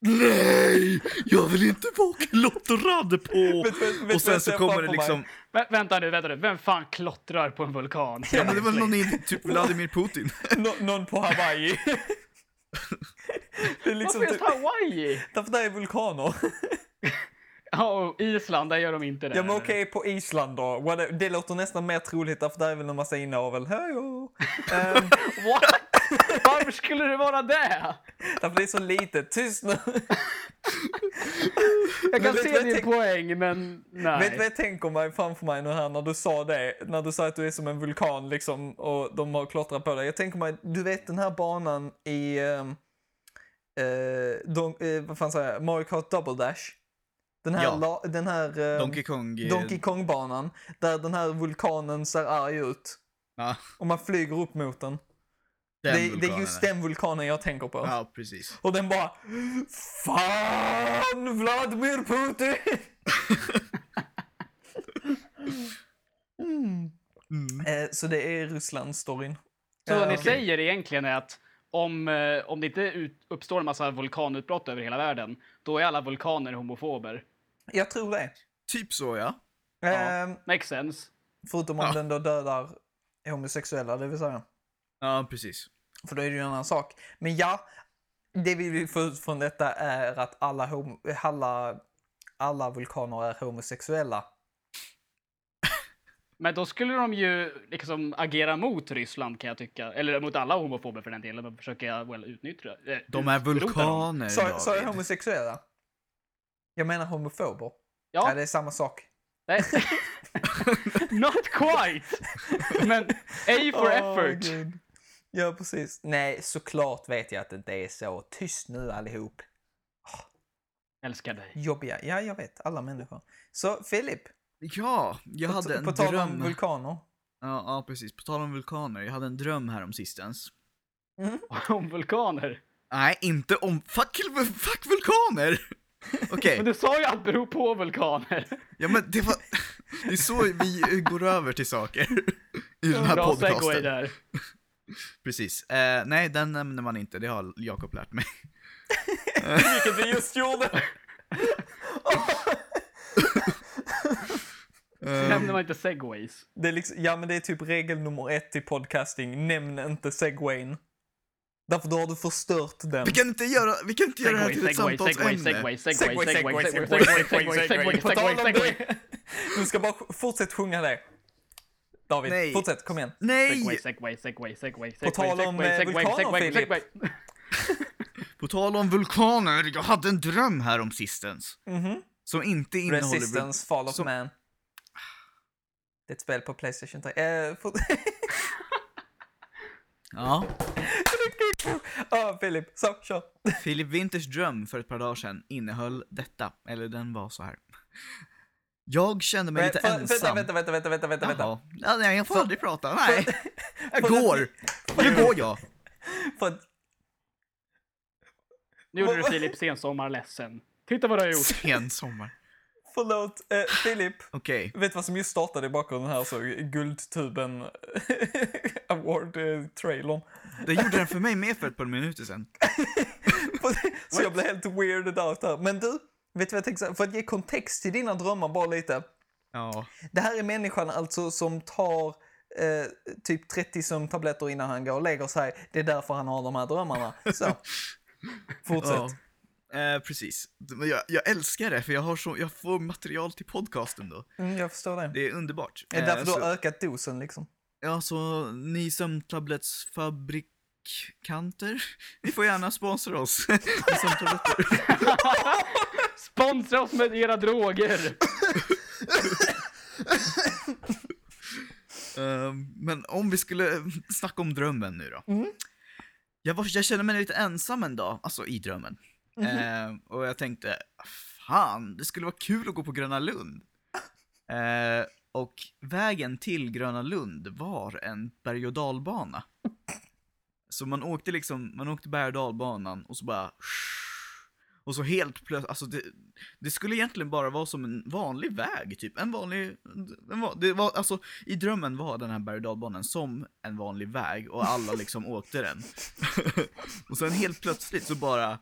Nej! Jag vill inte vara klottrad på! Vet- vet och sen så kommer det liksom, Vä vänta nu, vänta nu. Vem fan klottrar på en vulkan? ja men det var någon i typ Vladimir Putin. Nå- någon på Hawaii. det är liksom Varför just typ, Hawaii? därför det är vulkaner. Ja, och Island, där gör de inte det. Ja men okej, på Island då. What- Det låter nästan mer troligt därför där är väl en massa inavel. Hejo! um, What? Varför skulle det vara det? därför det är så litet. Tyst nu! Jag kan Men se din tänk- poäng, men nej. Vet du vad jag tänker mig framför mig nu här när du sa det? När du sa att du är som en vulkan liksom och de har klottrat på dig. Jag tänker mig, du vet den här banan i... ehm, eh, don, eh, vad fan säger jag? Mario Kart Double Dash. Den här, Ja. la, den här ehm, Donkey Kong. eh, Donkey Kong-banan. Där den här vulkanen ser arg ut. Ja, Och man flyger upp mot den. Den det, det är just den vulkanen jag tänker på. Ja, precis. Och den bara Fan Vladimir Putin! mm. Mm. eh, så det är Ryssland-storyn. Så vad Eh, ni okej. säger egentligen är att om, eh, om det inte ut, uppstår en massa vulkanutbrott över hela världen, då är alla vulkaner homofober. Jag tror det. Typ så ja. Ja. Eh, Makes sense. förutom om Ja. den då dödar homosexuella, det vill säga. Ja, precis. För då är det ju en annan sak. Men ja, det vi vill få ut från detta är att alla, homo, alla, alla vulkaner är homosexuella. Men då skulle de ju liksom agera mot Ryssland kan jag tycka. Eller mot alla homofober för den delen. Och försöka well, utnyttja eh, De är vulkaner, Sa sa jag homosexuella? Jag menar homofober. Ja, Ja, det är samma sak. nej. Not quite! Men A for Åh, effort. Gud. Ja, precis. Nej, såklart vet jag att det inte är så. Tyst nu allihop. Älskar dig. Jobbiga. Ja, jag vet. Alla människor. Så, Filip. Ja, jag på, hade en på tal dröm. om vulkaner. Ja, ja, precis. På tal om vulkaner. Jag hade en dröm här om sistens. Om vulkaner. Nej, inte om... Fuck, fuck vulkaner! Okej, Men du sa ju att det beror på vulkaner. ja men det var... Det är så vi går över till saker i den här Bra segway podcasten. där. Precis. Eh, nej, den nämner man inte. Det har Jakob lärt mig. Vilket vi just gjorde. Eh, Nämner man inte segways. Det är liksom, ja, men det är typ regel nummer ett i podcasting. Nämn inte segwayn. Därför då har du förstört den. vi kan inte göra, vi kan inte göra det här Segway, till ett segway, samtalsämne. segway, segway, segway, segway, segway, segway, segway, segway, På tal segway, om segway, det. Du ska bara fortsätt sjunga det. David, Nej. fortsätt. Kom igen. Nej! segway, segway, segway, segway, På tal om, segway, eh, segway, vulkaner, segway, Filip. segway. På tal om vulkaner, jag hade en dröm här om sistens. Mhm. Som inte innehåller... Resistance, Fall of som- Man. Det är ett spel på Playstation 3. Eh, fort- Ja. Ja, Filip, så, kör. Philip Winters dröm för ett par dagar sedan innehöll detta, eller den var så här. Jag kände mig lite ensam. Vänta, vänta, vänta, vänta, vänta, vänta. Jaha. Ja, nej, jag får aldrig prata. Nej, jag för- går. Nu går jag. För Nu gjorde du Filip Sensommar ledsen. Titta vad du har gjort. Sen sommar. förlåt, eh, Filip. Okej. Vet vad som just startade i bakgrunden här? Så Guldtuben Award-trailern. Det gjorde den för mig med för ett par minuter sedan. så jag blev helt weirded out här. Men du, vet du vad jag tänkte säga? För att ge kontext till dina drömmar bara lite. Ja. Det här är människan alltså som tar eh, typ 30 sömntabletter innan han går och lägger sig. Det är därför han har de här drömmarna. Så. Fortsätt. ja. Eh, precis. Jag, jag älskar det, för jag, har så, jag får material till podcasten då. Mm, jag förstår det. Det är underbart. Är det därför Eh, du så- har ökat dosen liksom? Ja, så ni sömntablettsfabrikanter, ni får gärna sponsra oss. Sponsra oss med era droger! Ehm, men om vi skulle snacka om drömmen nu då. Mm. Jag, var, jag kände mig lite ensam en dag, alltså i drömmen. Mhm. Ehm, och jag tänkte, fan, det skulle vara kul att gå på Gröna Lund. Ehm, och vägen till Gröna Lund var en berg och dalbana. Så man åkte liksom, man åkte berg och dalbanan och så bara och så helt plötsligt, alltså det, det skulle egentligen bara vara som en vanlig väg, typ. En vanlig, en va- det var, alltså i drömmen var den här berg och som en vanlig väg och alla liksom åkte den. och sen helt plötsligt så bara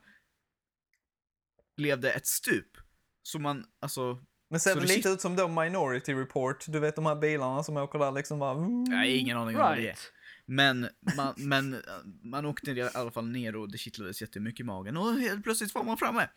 blev det ett stup. Så man, alltså, Men ser Så det det lite ut som då Minority Report? Du vet de här bilarna som åker där liksom bara... jag har ingen aning om vad det. Right. Men man, men äh, man åkte i alla fall ner och det kittlades jättemycket i magen och helt plötsligt var man framme.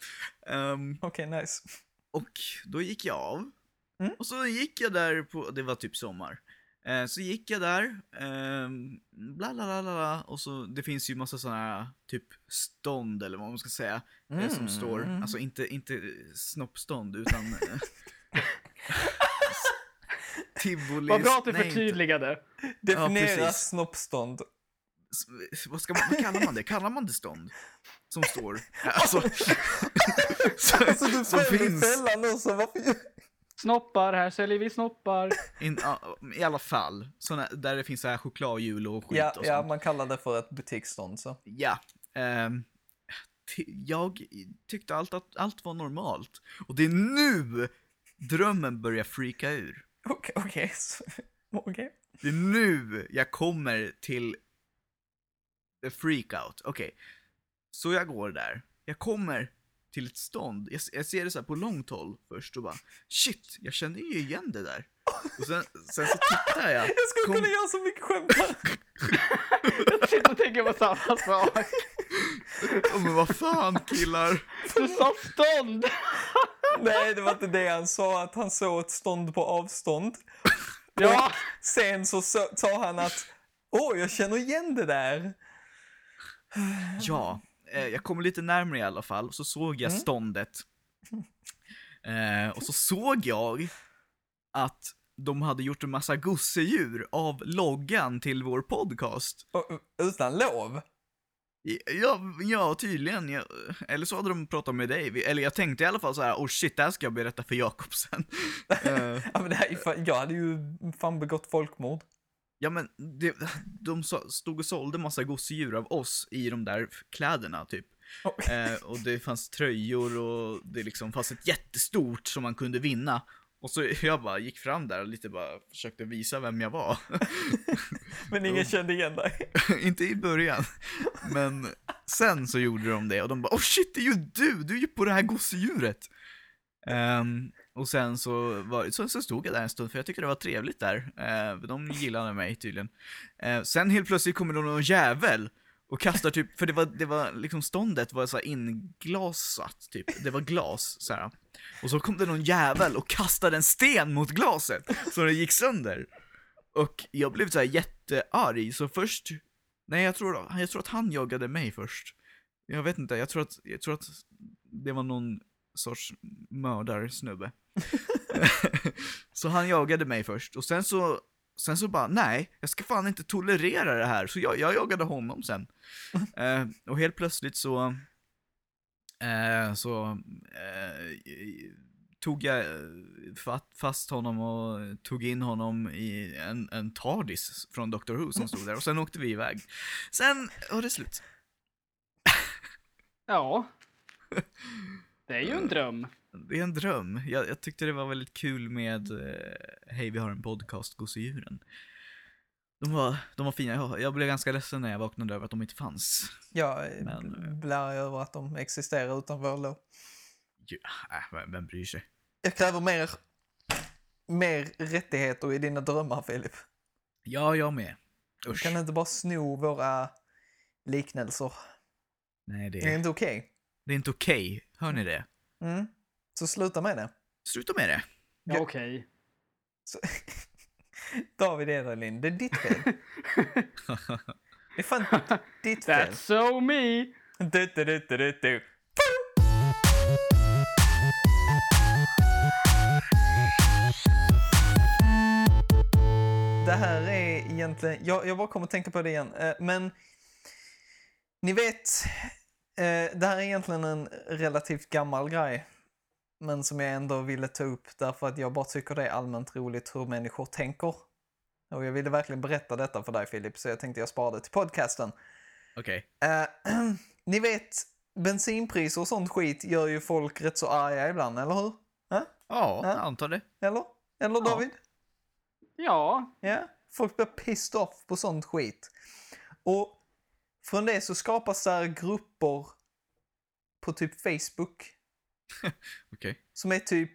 Ehm, Okej, nice. Och då gick jag av. Mm. Och så gick jag där på, det var typ sommar. Eh, så gick jag där, ehm, bla bla bla bla, och så det finns ju massa sådana här typ stånd eller vad man ska säga. eh, som står, Mm. alltså inte, inte snoppstånd utan eh, Tivoli. Vad bra att du nej, inte- förtydligade. Definiera precis. snoppstånd. s- Vad, ska man, vad kallar man det? Kallar man det stånd? Som står? Alltså, så, Alltså du som föll i finns. fällan nu så varför... Snoppar, här säljer vi snoppar. In, ja, I alla fall, såna, där det finns så här chokladhjul och skit Ja, och ja, sånt. man kallar det för ett butiksstånd så. Ja. ty- jag tyckte allt, att allt var normalt. Och det är nu drömmen börjar freaka ur. Okej, så- Okej. Det är nu jag kommer till the freakout. Okej, så jag går där. Jag kommer till ett stånd. Jag, jag ser det så här på långt håll först och bara shit, jag känner ju igen det där. Och sen, sen så tittar jag. Jag skulle Kom- kunna göra så mycket skämt här. Jag sitter och tänker på samma sak. Men vad fan killar. Du sa stånd! Nej, det var inte det han sa, att han såg ett stånd på avstånd. Ja, Sen så sa han att åh, jag känner igen det där. Ja, eh, jag kom lite närmare i alla fall, så såg jag Mm. ståndet. Eh, och så såg jag att de hade gjort en massa gosedjur av loggan till vår podcast. Och, utan lov. Ja, ja tydligen. Jag, eller så hade de pratat med dig. Eller jag tänkte i alla fall så här, oh shit, det här ska jag berätta för Jakob sen. Ja, men det här, är fan- jag hade ju fan begått folkmord. ja men, det, de stod och sålde massa gosedjur av oss i de där kläderna typ. Oh. Eh, och det fanns tröjor och det liksom fanns ett jättestort som man kunde vinna. Och så jag bara gick fram där och lite bara försökte visa vem jag var. Men ingen kände igen dig. Inte i början. Men sen så gjorde de det och de bara oh shit det är ju du, du är ju på det här gosedjuret. Ehm, och sen så, var, så, så stod jag där en stund för jag tyckte det var trevligt där. Uh, de gillade mig tydligen. Eh, sen helt plötsligt kommer det någon jävel och kastar typ, för det var, det var liksom ståndet var så här inglasat typ, det var glas så här. Och så kom det någon jävel och kastade en sten mot glaset så det gick sönder. Och jag blev så här jättearg, så först, nej jag tror, jag tror att han jagade mig först. Jag vet inte, jag tror att, jag tror att det var någon sorts mördarsnubbe. så han jagade mig först, och sen så, sen så bara, nej, jag ska fan inte tolerera det här, så jag, jag jagade honom sen. Eh, och helt plötsligt så, eh, så eh, tog jag fast honom och tog in honom i en, en TARDIS från Doctor Who som stod där och sen åkte vi iväg. Sen var det slut. ja. Det är ju en dröm. Det är en dröm. Jag, jag tyckte det var väldigt kul med eh, Hej vi har en podcast, Gosedjuren. De var, de var fina. Jag, jag blev ganska ledsen när jag vaknade över att de inte fanns. Är Men- blir arg över att de existerar utan vår lov. Ja, äh, vem, vem bryr sig? Jag kräver mer, mer rättigheter i dina drömmar, Filip. Ja, jag med. Du Usch. kan inte bara sno våra liknelser. Nej, det Det är inte okej. Det är inte okej. Hör ni det? Mm. Så sluta med det. Sluta med det. Ja, Ja. okej. Så... David Edelin, det är ditt fel. Det är fan ditt fel. That's so me! Du, du, du, du, du, du. Det här är egentligen, jag, jag bara kommer att tänka på det igen, eh, men ni vet, eh, det här är egentligen en relativt gammal grej, men som jag ändå ville ta upp därför att jag bara tycker det är allmänt roligt hur människor tänker. Och jag ville verkligen berätta detta för dig Filip, så jag tänkte jag sparar det till podcasten. Okej. Eh, ni vet, bensinpriser och sånt skit gör ju folk rätt så arga ibland, eller hur? Ja, Ja. jag antar det. Eller? Eller. David? Ja, Ja. Folk blir pissed off på sånt skit. Och från det så skapas där grupper på typ Facebook Okej. som är typ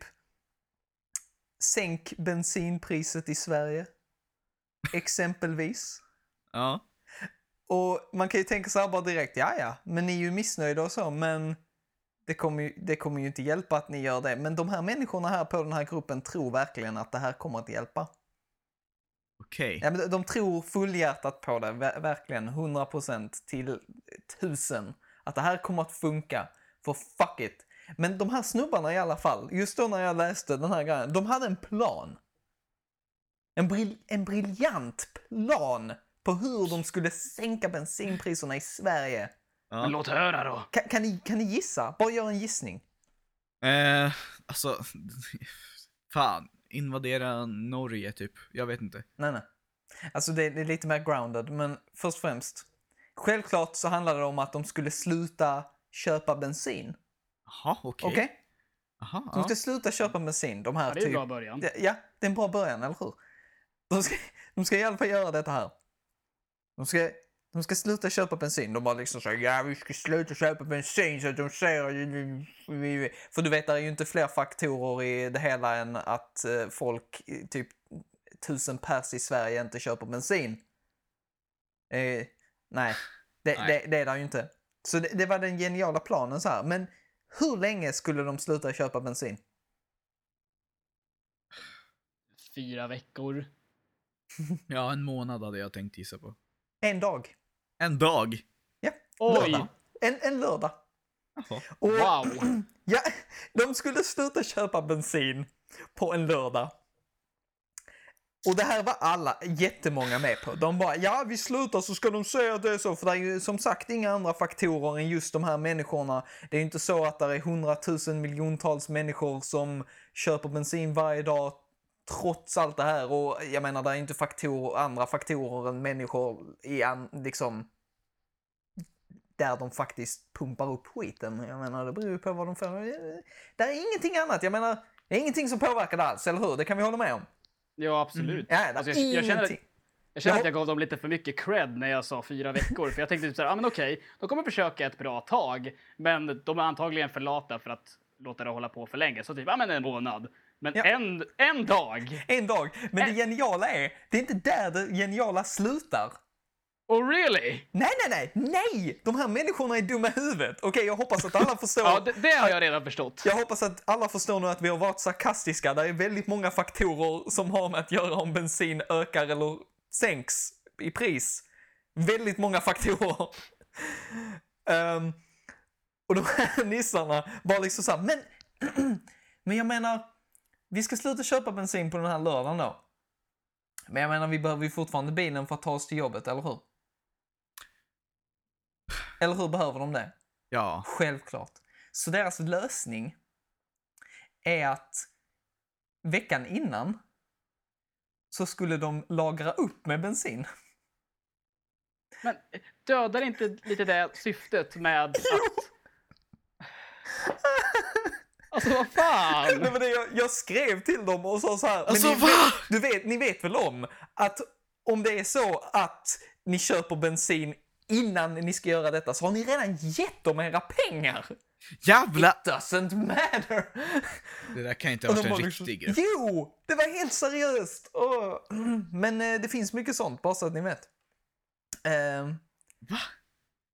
Sänk bensinpriset i Sverige. Exempelvis. Ja. Och man kan ju tänka så här bara direkt, ja ja, men ni är ju missnöjda och så, men det kommer, ju, det kommer ju inte hjälpa att ni gör det. Men de här människorna här på den här gruppen tror verkligen att det här kommer att hjälpa. Okej. Ja, men de, tror fullhjärtat på det, ver- verkligen, 100% till 1000 att det här kommer att funka. För fuck it. Men de här snubbarna i alla fall, just då när jag läste den här grejen, de hade en plan. En, bril- en briljant plan på hur de skulle sänka bensinpriserna i Sverige. men Ja. låt höra då. Kan, kan, ni, kan ni gissa? Bara gör en gissning. Eh, alltså, fan. Invadera Norge typ. Jag vet inte. Nej, nej. Alltså det, det är lite mer grounded, men först och främst. Självklart så handlade det om att de skulle sluta köpa bensin. Jaha, okej. Okej? Aha, De ja. ska sluta köpa bensin, de här Ja, det är en typ... bra början. Ja, det är en bra början, eller hur? De ska, de ska i alla fall göra detta här. De ska, de ska sluta köpa bensin. De bara liksom säger ja, vi ska sluta köpa bensin så att de säger... För du vet, det är ju inte fler faktorer i det hela än att eh, folk, eh, typ tusen pers i Sverige inte köper bensin. Eh, nej, det, Nej. Det, det är det ju inte. Så det, det var den geniala planen så här. Men hur länge skulle de sluta köpa bensin? Fyra veckor. ja, en månad hade jag tänkt gissa på. En dag. En dag? Ja, Oj! lördag. En, en lördag. Jaha. Och, Wow! Ja, de skulle sluta köpa bensin på en lördag. Och det här var alla, jättemånga med på. De bara, ja vi slutar så ska de säga att det är så. För det är ju som sagt inga andra faktorer än just de här människorna. Det är ju inte så att det är hundratusen miljontals människor som köper bensin varje dag trots allt det här. Och jag menar, det är inte faktorer, andra faktorer än människor i an, liksom där de faktiskt pumpar upp skiten. Jag menar, det beror ju på vad de får. Det är ingenting annat. Jag menar, det är ingenting som påverkar det alls, eller hur? Det kan vi hålla med om. Ja, absolut. Det är Alltså, jag, jag känner, ingenting. jag känner att jag gav dem lite för mycket cred när jag sa fyra veckor. För jag tänkte typ såhär, ja men okej, de kommer försöka ett bra tag. Men de är antagligen för lata för att låta det hålla på för länge. Så typ, ja men en månad. Men Ja. en, en dag! En dag. Men det Äh. geniala är, det är inte där det geniala slutar. Oh really? Nej, nej, nej, nej! De här människorna är dumma i huvudet. Okej, jag hoppas att alla förstår. Ja, det, det har jag redan förstått. Jag hoppas att alla förstår nu att vi har varit sarkastiska. Det är väldigt många faktorer som har med att göra om bensin ökar eller sänks i pris. Väldigt många faktorer. Ehm, och de här nissarna var liksom såhär, men, men jag menar, vi ska sluta köpa bensin på den här lördagen då. Men jag menar, vi behöver ju fortfarande bilen för att ta oss till jobbet, eller hur? Eller hur behöver de det? Ja. Självklart. Så deras lösning är att veckan innan så skulle de lagra upp med bensin. Men dödar inte lite det syftet med att... Alltså vad fan! var det jag, jag skrev till dem och sa så här. Alltså, ni, vet, du vet, ni vet väl om att om det är så att ni köper bensin innan ni ska göra detta så har ni redan gett dem era pengar. Jävla! Doesn't matter. Det där kan inte ha varit en liksom, riktig grupp. Jo, det var helt seriöst. Åh. Men eh, det finns mycket sånt, bara så att ni vet. Ehm, Va?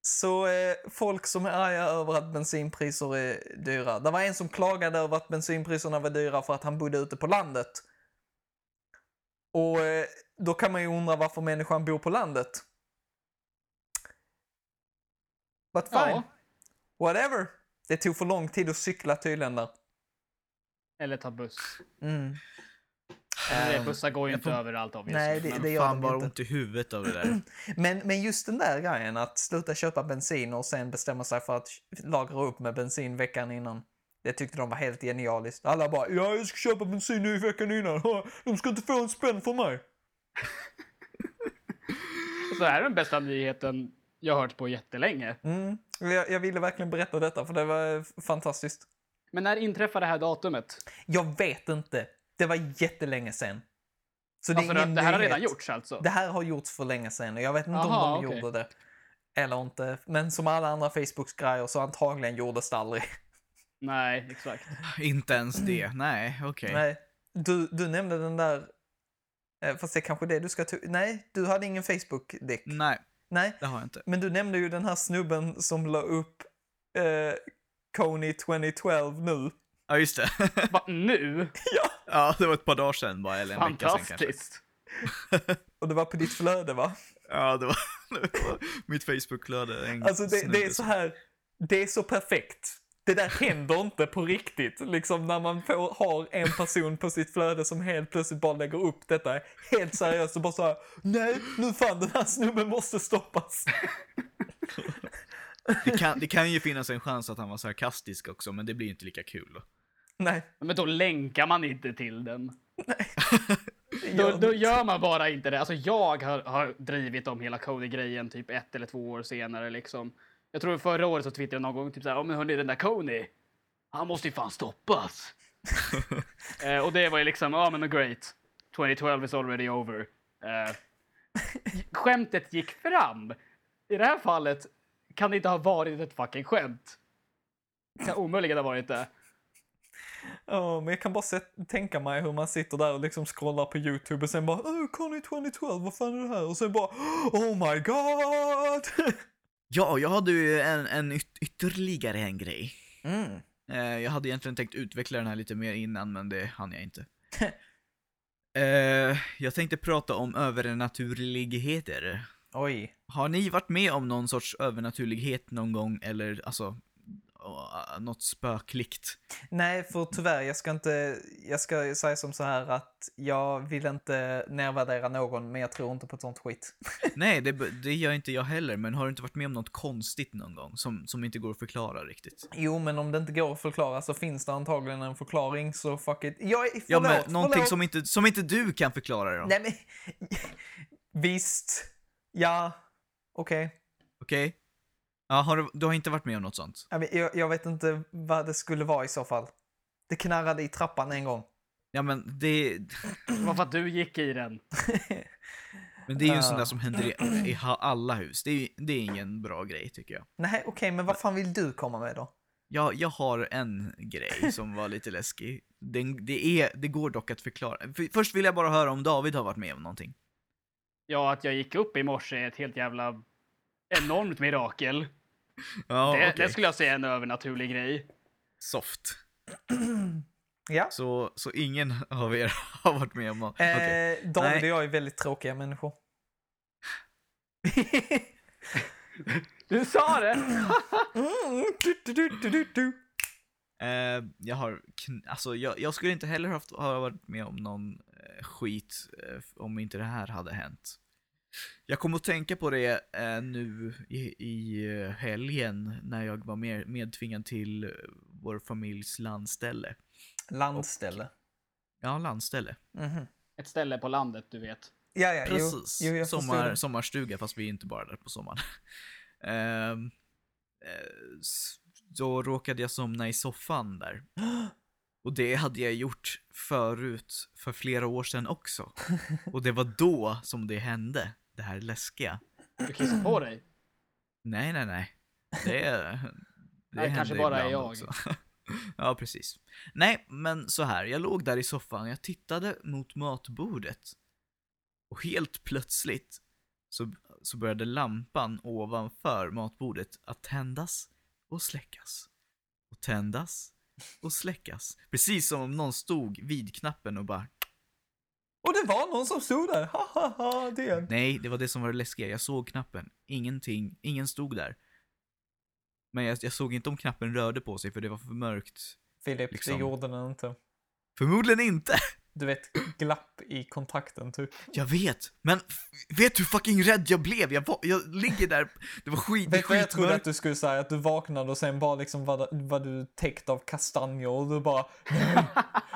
Så eh, folk som är arga över att bensinpriser är dyra. Det var en som klagade över att bensinpriserna var dyra för att han bodde ute på landet. Och eh, då kan man ju undra varför människan bor på landet. But fine. Ja. Whatever. Det tog för lång tid att cykla tydligen där. Eller ta buss. Mm. Eller, Ehm, bussar går ju inte får- överallt obviously. Nej, det, det gör Fan de bara inte. ont i huvudet av det där. Men, men just den där grejen att sluta köpa bensin och sen bestämma sig för att lagra upp med bensin veckan innan. Det tyckte de var helt genialiskt. Alla bara ja, jag ska köpa bensin nu i veckan innan. De ska inte få en spänn för mig. Så här är den bästa nyheten jag har hört på jättelänge. Mm. Jag, jag ville verkligen berätta detta för det var f- fantastiskt. Men när inträffar det här datumet? Jag vet inte. Det var jättelänge sen. Så det, Alltså, det, det här har redan gjorts alltså? Det här har gjorts för länge sedan och jag vet inte Aha, om de okej. gjorde det. Eller inte. Men som alla andra Facebooks grejer så antagligen gjordes det aldrig. Nej, exakt. Inte ens det. Nej, okej. Nej. Du, du nämnde den där... eh, Fast det är kanske det du ska... Nej, du hade ingen Facebook-dick. Nej, Nej, det har jag inte. men du nämnde ju den här snubben som la upp eh, Coney 2012 nu. Ja, just det. Va, nu? ja, det var ett par dagar sedan bara, eller en vecka sedan kanske. Fantastiskt. Och det var på ditt flöde va? Ja, det var, det var mitt Facebook-flöde. Alltså det, det är så här, det är så perfekt. Det där händer inte på riktigt. Liksom när man får, har en person på sitt flöde som helt plötsligt bara lägger upp detta helt seriöst och bara så här, nej, nu fan den här snubben måste stoppas. Det kan, det kan ju finnas en chans att han var sarkastisk också, men det blir inte lika kul. Nej, Men då länkar man inte till den. det Då, gör då gör man bara inte det. Alltså jag har, har drivit om hela Cody-grejen typ ett eller två år senare liksom. Jag tror förra året så twittrade jag någon gång typ såhär, ja men hörni den där Coney, han måste ju fan stoppas. eh, och det var ju liksom, ja men great. 2012 is already over. Eh, skämtet gick fram. I det här fallet kan det inte ha varit ett fucking skämt. Det kan omöjligen ha varit det. Ja, men jag kan bara tänka mig hur man sitter där och liksom scrollar på YouTube och sen bara oh, Conny 2012, vad fan är det här? Och sen bara Oh my god! Ja, jag hade ju en, en yt- ytterligare en grej. Mm. Eh, jag hade egentligen tänkt utveckla den här lite mer innan, men det hann jag inte. eh, jag tänkte prata om övernaturligheter. Oj. Har ni varit med om någon sorts övernaturlighet någon gång, eller alltså, något spöklikt? Nej, för tyvärr, jag ska inte, jag ska säga som så här att jag vill inte nedvärdera någon, men jag tror inte på ett sånt skit. Nej, det, det gör inte jag heller, men har du inte varit med om något konstigt någon gång, som, som inte går att förklara riktigt? Jo, men om det inte går att förklara så finns det antagligen en förklaring, så fuck it. Jag förlåt, Ja, men någonting förlåt. som inte, som inte du kan förklara då? Nej, men... Visst. Ja. Okej. Okej? Ja, har du, du har inte varit med om något sånt? Jag, vet- jag, vet inte vad det skulle vara i så fall. Det knarrade i trappan en gång. Ja, men det, var för att du gick i den. men det är ju en sån där som händer i, i alla hus. Det är, det är ingen bra grej, tycker jag. Nej, okej, men vad fan vill du komma med då? Jag, jag har en grej som var lite läskig. Den, det, är, det går dock att förklara. För, först vill jag bara höra om David har varit med om någonting. Ja, att jag gick upp i morse är ett helt jävla enormt mirakel. Ja, det, okej. det skulle jag säga är en övernaturlig grej. Soft. Ja. Så, så ingen av er har varit med om något? Eh, David Nej. och jag är väldigt tråkiga människor. Du sa det! mm, du, du, du, du, du, du. Eh, jag har, alltså jag, jag skulle inte heller haft, ha varit med om någon eh, skit eh, om inte det här hade hänt. Jag kom att tänka på det eh, nu i, i eh, helgen när jag var med, medtvingad till eh, vår familjs landställe. Landställe. Ja, landställe. Mhm. Ett ställe på landet, du vet. Ja, ja, jo. Precis. Jo, förstår Sommar, sommarstuga, fast vi är inte bara där på sommaren. Ehm, eh, då råkade jag somna i soffan där. Och det hade jag gjort förut, för flera år sedan också. Och det var då som det hände, det här läskiga. Du kissade på dig. Nej, nej, nej. Det, det Nej, kanske bara är jag. också. ja, precis. Nej, men så här, jag låg där i soffan, jag tittade mot matbordet. Och helt plötsligt så så började lampan ovanför matbordet att tändas och släckas. Och tändas och släckas. Precis som om någon stod vid knappen och bara Och det var någon som stod där. Ha, ha, ha, det. Nej, det var det som var det läskiga. Jag såg knappen. Ingenting, ingen stod där. Men jag, jag såg inte om knappen rörde på sig för det var för mörkt. Filip, Liksom. det gjorde den inte. Förmodligen inte. Du vet, glapp i kontakten typ. Jag vet, men vet du hur fucking rädd jag blev? Jag, var, jag ligger där, det var skit, det Vet du vad jag trodde att du skulle säga? Att du vaknade och sen bara liksom var, var du täckt av kastanjer och du bara nej,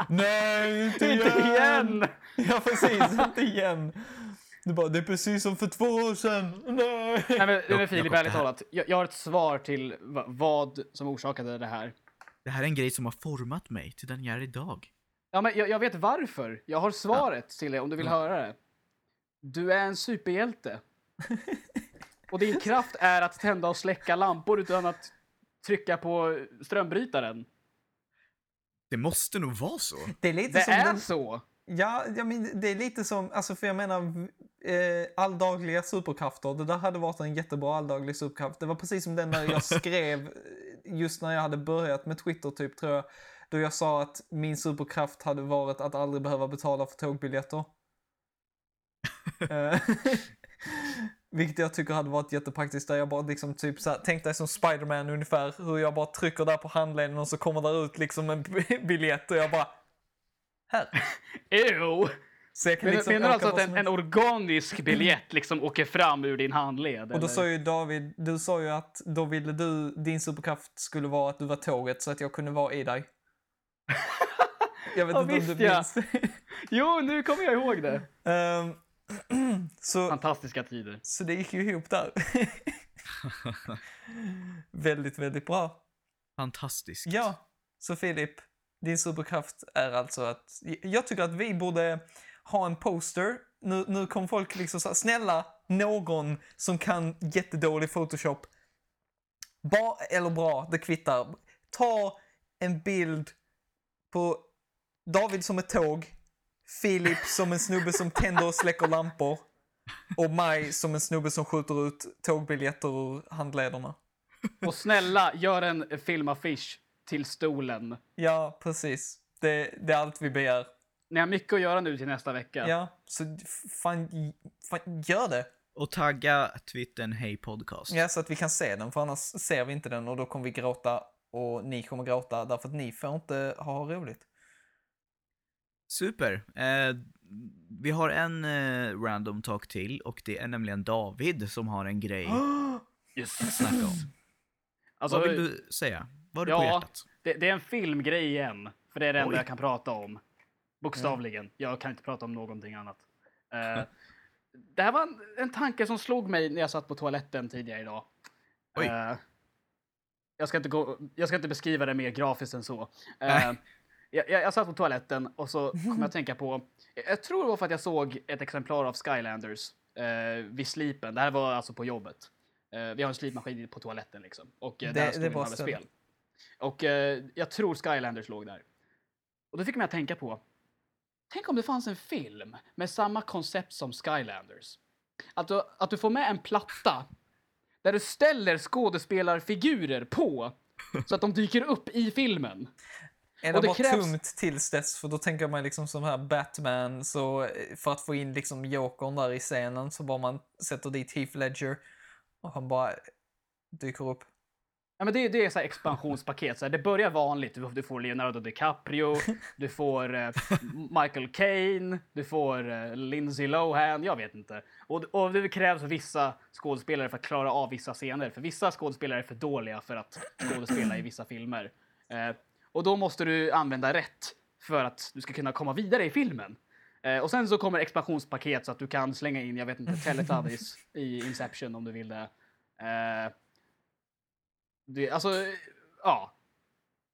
nej inte igen! Inte igen! Ja precis, inte igen. Du bara, det är precis som för två år sedan. Nej! Nej, men, men Jakob, Filip, det ärligt talat. Jag, jag har ett svar till va, vad som orsakade det här. Det här är en grej som har format mig till den jag är idag. Ja, men jag, jag vet varför. Jag har svaret till dig om du vill Ja. höra det. Du är en superhjälte. och din kraft är att tända och släcka lampor utan att trycka på strömbrytaren. Det måste nog vara så. Det är lite Det som är den, så! Ja, jag men, det är lite som, alltså för jag menar, eh, alldagliga superkrafter. Det där hade varit en jättebra alldaglig superkraft. Det var precis som den där jag skrev eh, just när jag hade börjat med Twitter typ tror jag. Då jag sa att min superkraft hade varit att aldrig behöva betala för tågbiljetter. Eh, Vilket jag tycker hade varit jättepraktiskt. Där jag bara liksom typ så här, tänk dig som Spiderman ungefär. Hur jag bara trycker där på handleden och så kommer där ut liksom en biljett och jag bara... Här! Ew! Så jag kan Men, liksom menar du alltså att en, en organisk biljett liksom åker fram ur din handled? Och då eller? sa ju David, du sa ju att då ville du, din superkraft skulle vara att du var tåget så att jag kunde vara i dig. Jag vet Ja, inte om du ja. minns. Jo, nu kommer jag ihåg det. Ehm, så, Fantastiska tider. så det gick ju ihop där. väldigt, väldigt bra. Fantastiskt. Ja, så Filip, din superkraft är alltså att... Jag tycker att vi borde ha en poster. Nu, nu kommer folk liksom så här, snälla, någon som kan jättedålig Photoshop. Bra eller bra, det kvittar. Ta en bild på David som ett tåg, Filip som en snubbe som tänder och släcker lampor och mig som en snubbe som skjuter ut tågbiljetter ur handlederna. Och snälla, gör en filmaffisch till stolen. Ja, precis. Det, det är allt vi begär. Ni har mycket att göra nu till nästa vecka. Ja, så fan, fan gör det. Och tagga twittern Hej Podcast. Ja, så att vi kan se den, för annars ser vi inte den och då kommer vi gråta och ni kommer gråta därför att ni får inte ha roligt. Super. Eh, vi har en eh, random talk till och det är nämligen David som har en grej Yes. att snacka om. Alltså, Vad vill du säga? Vad har du ja. på hjärtat? det, det är en filmgrej igen. För det är det enda Oj. jag kan prata om. Bokstavligen. Jag kan inte prata om någonting annat. Eh, det här var en, en tanke som slog mig när jag satt på toaletten tidigare idag. Oj. Jag, ska inte gå, jag ska inte beskriva det mer grafiskt än så. Eh, jag, jag, jag satt på toaletten och så kom jag att tänka på... Jag, tror det var för att jag såg ett exemplar av Skylanders eh, vid slipen. Det här var alltså på jobbet. Eh, vi har en slipmaskin på toaletten liksom. Och eh, Det- där det stod massa ställe. spel. Och eh, jag tror Skylanders låg där. Och då fick mig att tänka på, tänk om det fanns en film med samma koncept som Skylanders. Att du, att du får med en platta där du ställer skådespelarfigurer på så att de dyker upp i filmen. Är det det bara krävs- tomt tills dess? För då tänker man liksom som här Batman, så eh, för att få in liksom Jokern där i scenen så bara man sätter dit Heath Ledger och han bara dyker upp. Ja, men det, det är så expansionspaket. Så här, det börjar vanligt. Du, du får Leonardo DiCaprio, du får eh, Michael Caine, du får eh, Lindsay Lohan, jag vet inte. Och, och det krävs vissa skådespelare för att klara av vissa scener. För vissa skådespelare är för dåliga för att skådespela i vissa filmer. Eh, och då måste du använda rätt för att du ska kunna komma vidare i filmen. Eh, och sen så kommer expansionspaket så att du kan slänga in, jag vet inte, Teletubbies i Inception om du vill det. Eh, det, alltså, ja.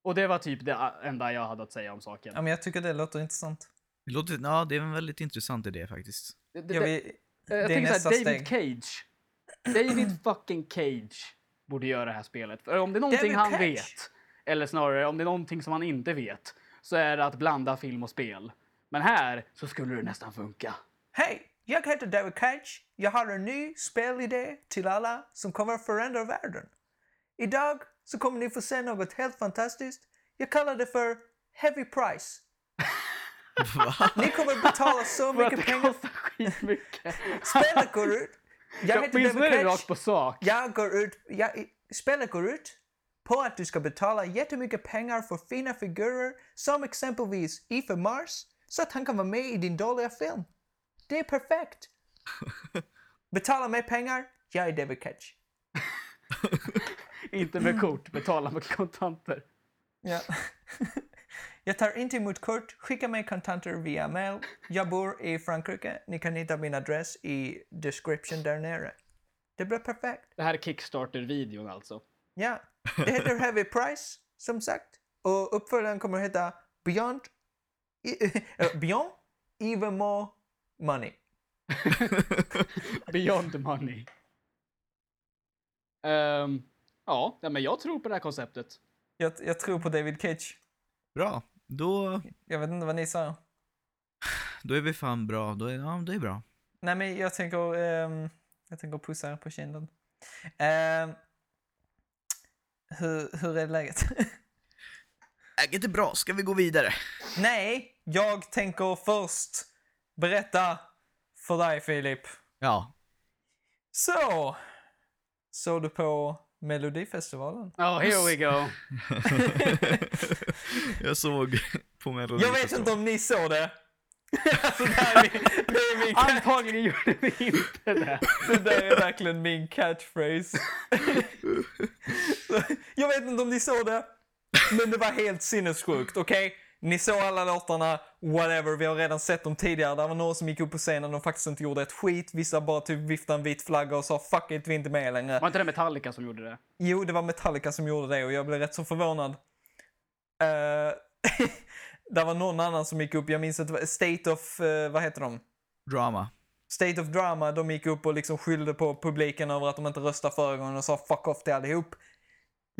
Och det var typ det enda jag hade att säga om saken. Ja, men jag tycker det låter intressant. Det låter, ja, det är en väldigt intressant idé faktiskt. Det, det, Jag vill, jag det är tänker såhär, David steg. Cage. David fucking Cage borde göra det här spelet. För om det är någonting David han Cage? vet, eller snarare om det är någonting som han inte vet, så är det att blanda film och spel. Men här så skulle det nästan funka. Hej! Jag heter David Cage. Jag har en ny spelidé till alla som kommer förändra världen. Idag så kommer ni få se något helt fantastiskt. Jag kallar det för Heavy Price. Va? Ni kommer betala så För att mycket det pengar. kostar skitmycket. Spelet går ut. Jag heter David Cage. rakt på sak. Jag går ut, jag, spelet går ut på att du ska betala jättemycket pengar för fina figurer som exempelvis Ethan Mars så att han kan vara med i din dåliga film. Det är perfekt. Betala mer pengar, jag är David Cage. Inte med kort, betala med kontanter. Ja. jag tar inte emot kort, skicka mig kontanter via mail. Jag bor i Frankrike, ni kan hitta min adress i description där nere. Det blir perfekt. Det här är Kickstarter-videon alltså. Ja, det heter Heavy Price, som sagt. Och uppföljaren kommer att heta Beyond, äh, Beyond Even More Money. Beyond money. Ehm, ja, men jag tror på det här konceptet. Jag, jag tror på David Cage. Bra. Då, Jag vet inte vad ni säger. då är vi fan bra. Då är, ja, det är bra. Nej, men jag tänker, ehm, jag tänker pussa er på kinden. Ehm, hur, hur är läget? Läget är bra. Ska vi gå vidare? Nej, jag tänker först berätta för dig Filip. Ja. Så, såg du på Melodifestivalen? Oh, here we go. jag såg på Melodi. Jag vet inte om ni såg det. alltså, det, här är min, det, är min, Antagligen gjorde vi inte det. det där är verkligen min catchphrase. Jag vet inte om ni såg det, men det var helt sinnessjukt, okej? Ni såg alla låtarna, whatever, vi har redan sett dem tidigare. Det var några som gick upp på scenen och faktiskt inte gjorde ett skit. Vissa bara typ viftade en vit flagga och sa fuck it, vi är inte med längre. Var inte det Metallica som gjorde det? Jo, det var Metallica som gjorde det och jag blev rätt så förvånad. Uh, det var någon annan som gick upp, jag minns att State of, eh, vad heter de? Drama. State of Drama, de gick upp och liksom skyllde på publiken över att de inte röstade förra gången och sa fuck off till allihop.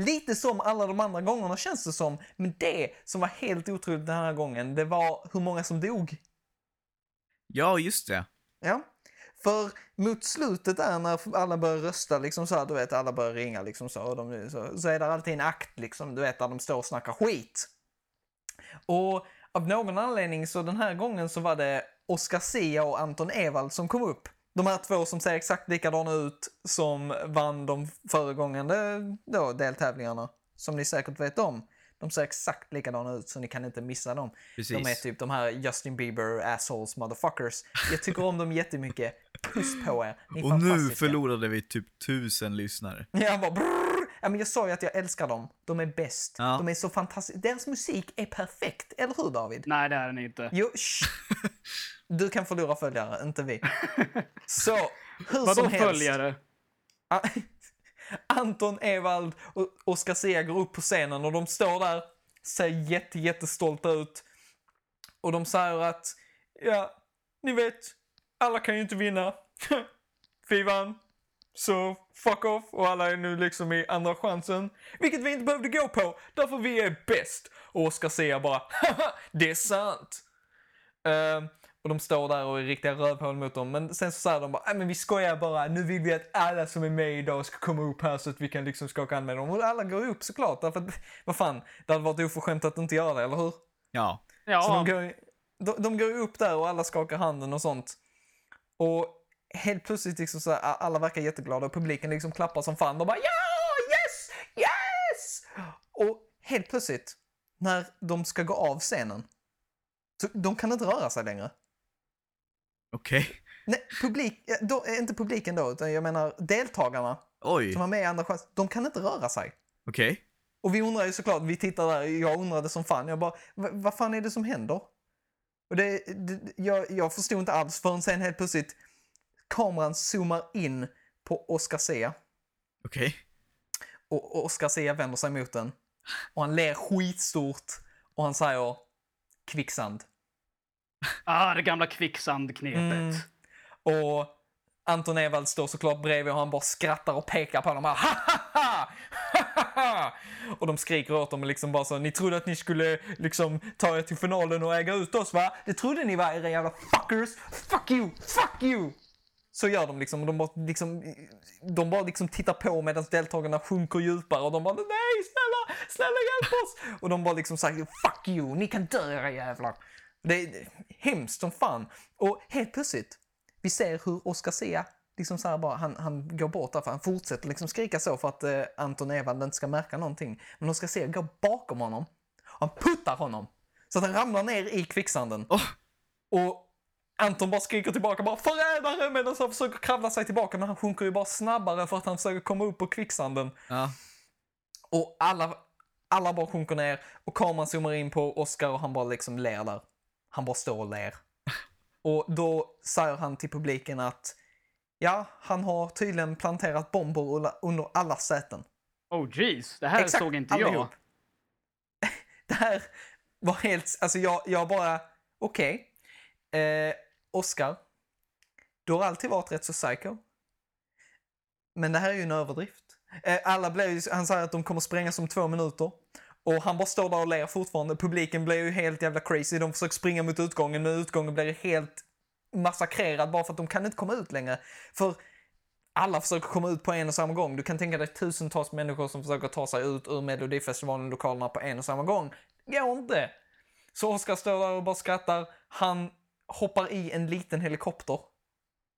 Lite som alla de andra gångerna känns det som, men det som var helt otroligt den här gången, det var hur många som dog. Ja, just det. Ja. För mot slutet där när alla börjar rösta, liksom så här, du vet, alla börjar ringa liksom så, och de, så, så är det alltid en akt liksom, du vet, där de står och snackar skit. Och av någon anledning så den här gången så var det Oscar Sia och Anton Ewald som kom upp. De här två som ser exakt likadana ut som vann de föregångande då, deltävlingarna, som ni säkert vet om. De ser exakt likadana ut så ni kan inte missa dem. Precis. De är typ de här Justin Bieber assholes motherfuckers. Jag tycker om dem jättemycket. Puss på er. Ni är Och nu förlorade vi typ tusen lyssnare. Jag bara brrr. Ja, men Jag sa ju att jag älskar dem. De är bäst. Ja. De är så fantastiska. Deras musik är perfekt. Eller hur David? Nej, det är den inte. Jo, shh. Du kan förlora följare, inte vi. Så, hur Vadå som helst. följare? Anton Ewald och Oscar Sia går upp på scenen och de står där, ser jätte, jättestolta ut. Och de säger att, ja, ni vet, alla kan ju inte vinna. Vi vann, så fuck off. Och alla är nu liksom i andra chansen. Vilket vi inte behövde gå på, därför vi är bäst. Och Oscar Sia bara, haha, det är sant. Ehm, och de står där och är riktiga rövhål mot dem. Men sen så säger de bara, "Nej, men vi skojar bara. Nu vill vi att alla som är med idag ska komma upp här så att vi kan liksom skaka hand med dem. Och alla går upp såklart. Därför att, vad fan, det hade varit oförskämt att inte göra det, eller hur? Ja. Så Ja, de går, de, de går upp där och alla skakar handen och sånt. Och helt plötsligt liksom så här, alla verkar jätteglada och publiken liksom klappar som fan. De bara ja, yes, yes! Och helt plötsligt, när de ska gå av scenen, så de kan inte röra sig längre. Okej. Nej, publik, då, eh, inte publiken då, utan jag menar deltagarna Oj. som var med i andra chans, de kan inte röra sig. Okej. Och vi undrar ju såklart, vi tittar där, jag undrade som fan, jag bara, "Va- vad fan är det som händer? Och det, det, jag, jag förstod inte alls förrän sen helt plötsligt kameran zoomar in på Oscar Sia Okej. och och Oscar Sia vänder sig mot den och han ler skitstort och han säger kvicksand. ah, det gamla kvicksandknepet. Mm. Och Anton Ewald står såklart bredvid och han bara skrattar och pekar på honom. Bara, ha, ha, ha, ha, och de skriker åt dem och liksom bara så, ni trodde att ni skulle liksom ta er till finalen och äga ut oss va? Det trodde ni va, era jävla fuckers? Fuck you, fuck you! Så gör de liksom, de bara liksom, de bara liksom tittar på medan deltagarna sjunker djupare och de bara nej, snälla, snälla hjälp oss! Och de bara liksom säger fuck you, ni kan dö era jävlar. Det är hemskt som fan. Och helt plötsligt, vi ser hur Oscar Sia liksom så bara, han, han går bort där för han fortsätter liksom skrika så för att eh, Anton Ewald inte ska märka någonting. Men Oscar Sia går bakom honom, han puttar honom så att han ramlar ner i kvicksanden. Åh. Och Anton bara skriker tillbaka bara förrädare medan han försöker kravla sig tillbaka men han sjunker ju bara snabbare för att han försöker komma upp på kvicksanden. Ja. Och alla, alla bara sjunker ner och kameran zoomar in på Oscar och han bara liksom ler där. Han bara står och ler. Och då säger han till publiken att ja, han har tydligen planterat bomber under- alla säten. Oh jeez, det här Exakt, såg inte jag. allihop. det här var helt, alltså jag, jag bara, okej. Eh, Oscar, du har alltid varit rätt så psycho. Men det här är ju en överdrift. Eh, alla blev han säger att de kommer sprängas om två minuter. Och han bara står där och ler fortfarande. Publiken blir ju helt jävla crazy. De försöker springa mot utgången, men utgången blir helt massakrerad bara för att de kan inte komma ut längre. För alla försöker komma ut på en och samma gång. Du kan tänka dig tusentals människor som försöker ta sig ut ur Melodifestivalen-lokalerna på en och samma gång. Det Går inte! Så Oscar står där och bara skrattar. Han hoppar i en liten helikopter.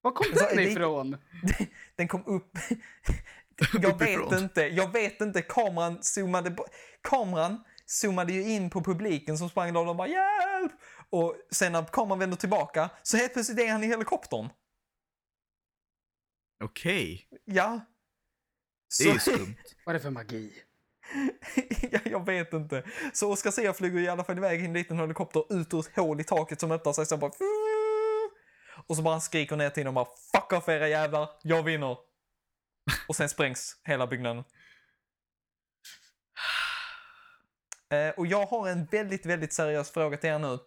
Var kom Så den ifrån? Den kom upp... Jag vet inte. Jag vet inte. Kameran zoomade... Kameran zoomade ju in på publiken som sprang där och de bara hjälp! Och sen när kameran vänder tillbaka så helt plötsligt är han i helikoptern. Okej. Ja. Det är ju Så- skumt. Vad är det för magi? jag vet inte. Så Oscar Sia flyger i alla fall iväg i en liten helikopter ut ur ett hål i taket som öppnar sig så bara... Och så bara han skriker ner till dem bara fuck off era jävlar, jag vinner. Och sen sprängs hela byggnaden. Eh, och jag har en väldigt, väldigt seriös fråga till er nu.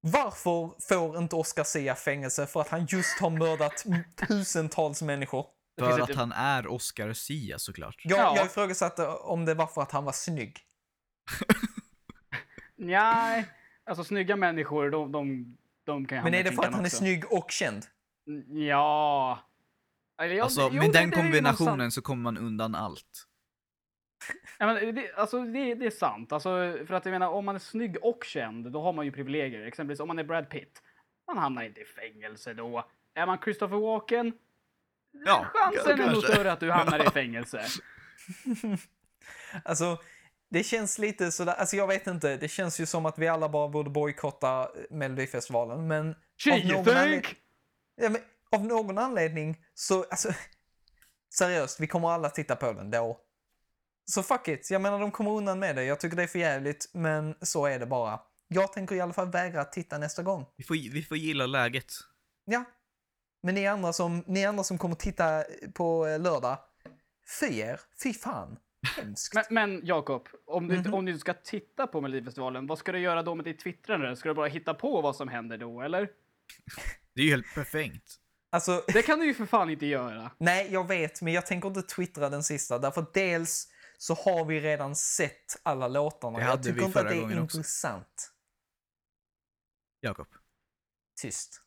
Varför får inte Oscar Sia fängelse för att han just har mördat tusentals människor? För att ett- han är Oscar Sia såklart. Jag, Ja. jag ifrågasatte om det var för att han var snygg. Nej, alltså snygga människor, de, de, de kan ju Men är det för att han är också. snygg och känd? Ja. Eller, ja, Alltså, jo, med den det är kombinationen så kommer man undan allt. Ja, men det, alltså, det, det är sant. Alltså, för att jag menar, om man är snygg och känd, då har man ju privilegier. Exempelvis om man är Brad Pitt. Man hamnar inte i fängelse då. Är man Christopher Walken? Ja, Chansen är nog större att du hamnar i fängelse. Alltså, det känns lite sådär, alltså jag vet inte, det känns ju som att vi alla bara borde bojkotta Melodifestivalen, men... av någon! Ja, men av någon anledning så, alltså... Seriöst, vi kommer alla titta på den då. Så fuck it, jag menar de kommer undan med det. Jag tycker det är för jävligt, men så är det bara. Jag tänker i alla fall vägra att titta nästa gång. Vi får, vi får gilla läget. Ja. Men ni andra som, ni andra som kommer titta på eh, lördag, fy er, fy fan. Hemskt. Men, men Jakob, om, du, Mhm. om du ska titta på Melodifestivalen, vad ska du göra då med ditt twittrande? Ska du bara hitta på vad som händer då, eller? Det är ju helt perfekt. Alltså, Det kan du ju för fan inte göra. nej, jag vet, men jag tänker inte twittra den sista. Därför dels så har vi redan sett alla låtarna. Det Jag hade tycker vi inte att det är intressant. Jakob. Tyst.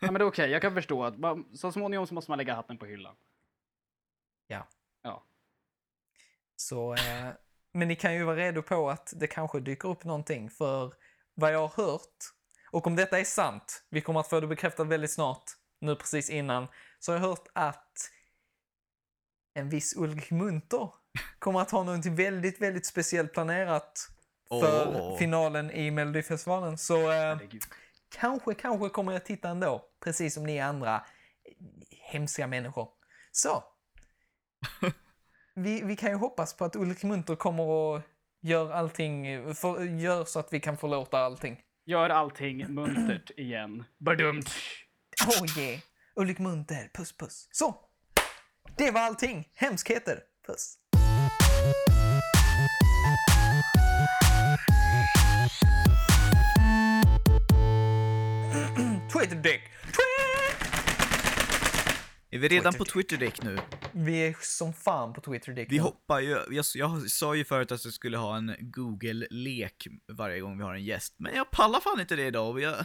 Ja, men det är okej, jag kan förstå att man, så småningom så måste man lägga hatten på hyllan. Ja. Ja. Så, eh, men ni kan ju vara redo på att det kanske dyker upp någonting. För vad jag har hört, och om detta är sant, vi kommer att få det bekräftat väldigt snart, nu precis innan, så har jag hört att en viss Ulrik Munter kommer att ha något väldigt, väldigt speciellt planerat för Åh. finalen i Melodifestivalen. Så eh. Kanske, kanske kommer jag titta ändå, precis som ni andra eh, hemska människor. Så. Vi, vi kan ju hoppas på att Ulrik Munter kommer och gör allting, för, gör så att vi kan förlåta allting. Gör allting muntert igen. Badumt. Oh yeah! Ulrik Munter, puss puss. Så! Det var allting. Hemskheter. Puss. Twitter dick. Tweet! Är vi redan Twitter. på Twitter-däck nu? Vi är som fan på Twitter Dick Vi nu. hoppar ju, jag, jag sa ju förut att jag skulle ha en Google-lek varje gång vi har en gäst, men jag pallar fan inte det idag. och Jag,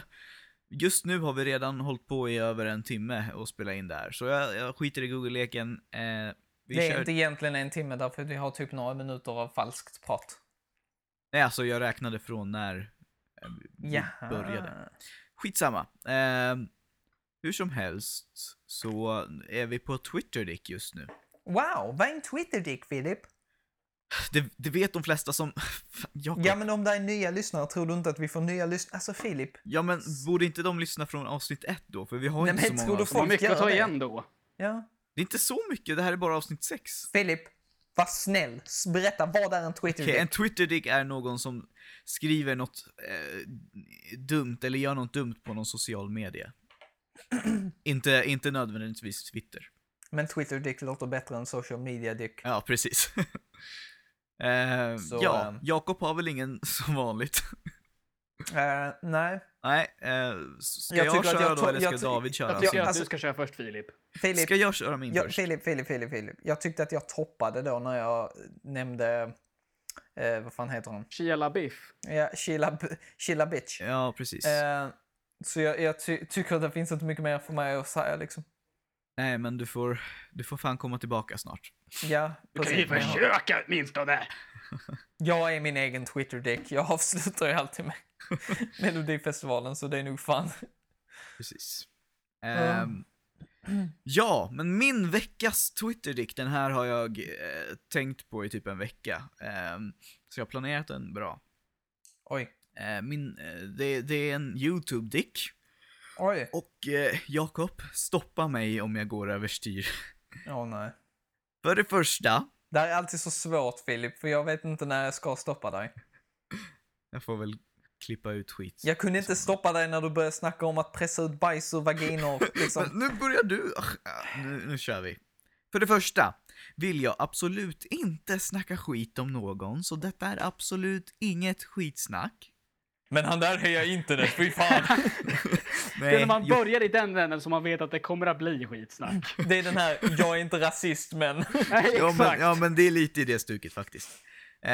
just nu har vi redan hållit på i över en timme och spela in där, så jag, jag skiter i Google-leken. Eh, vi Det är kör... inte egentligen en timme därför vi har typ några minuter av falskt prat. Nej, alltså jag räknade från när eh, vi Ja. började. Skitsamma. Eh, hur som helst så är vi på Twitter Dick just nu. Wow, vad är en Twitter Dick Filip? Det, det vet de flesta som... Jakob. Ja men om det är nya lyssnare, tror du inte att vi får nya lyssnare? Alltså Filip, Ja men borde inte de lyssna från avsnitt ett då? För vi har Nej, inte men så tror många du. De har folk mycket att ta det. igen då. ja. Det är inte så mycket, det här är bara avsnitt sex. Filip, var snäll. Berätta, vad är en Twitter Okej, Dick? en Twitter-dick är någon som skriver något eh, dumt eller gör något dumt på någon social media. inte, inte nödvändigtvis Twitter. Men Twitter Dick låter bättre än social media Dick. Ja, precis. eh, Så, ja, ehm. Jakob har väl ingen som vanligt. Eh, nej, Nej, eh, ska Jag jag, tycker att köra jag då eller ska David köra Jag tycker att du ska köra först Filip. Filip. Ska jag köra min Ja, först? Filip, Filip, Filip, Filip. Jag tyckte att jag toppade då när jag nämnde, eh, vad fan heter hon? Shia LaBeouf. Ja, Sheila, Sheila Bitch. Ja, precis. Eh, så jag, jag ty tycker att det finns inte mycket mer för mig att säga liksom. Nej, men du får, du får fan komma tillbaka snart. Ja, Du kan ju precis. Försöka åtminstone. Jag är min egen Twitter-dick. Jag avslutar ju alltid med Melodifestivalen, så det är nog fan. Precis. Ehm, ja, men min veckas Twitter-dick, den här har jag eh, tänkt på i typ en vecka. Ehm, så jag har planerat den bra. Oj. Eh, min, eh, det, det är en YouTube-dick. Oj. Och eh, Jakob, stoppa mig om jag går överstyr. Åh nej. För det första, Det här är alltid så svårt Filip, för jag vet inte när jag ska stoppa dig. jag får väl klippa ut skit. Jag kunde inte stoppa dig när du började snacka om att pressa ut bajs ur vaginor. Liksom. Nu börjar du. Nu, nu kör vi. För det första vill jag absolut inte snacka skit om någon, så detta är absolut inget skitsnack. Men han där hejar internet, fy fan. Det är när man börjar i den änden som man vet att det kommer att bli skitsnack. Det är den här, jag är inte rasist men. Nej, ja, men, exakt. ja, men det är lite i det stuket faktiskt. Eh,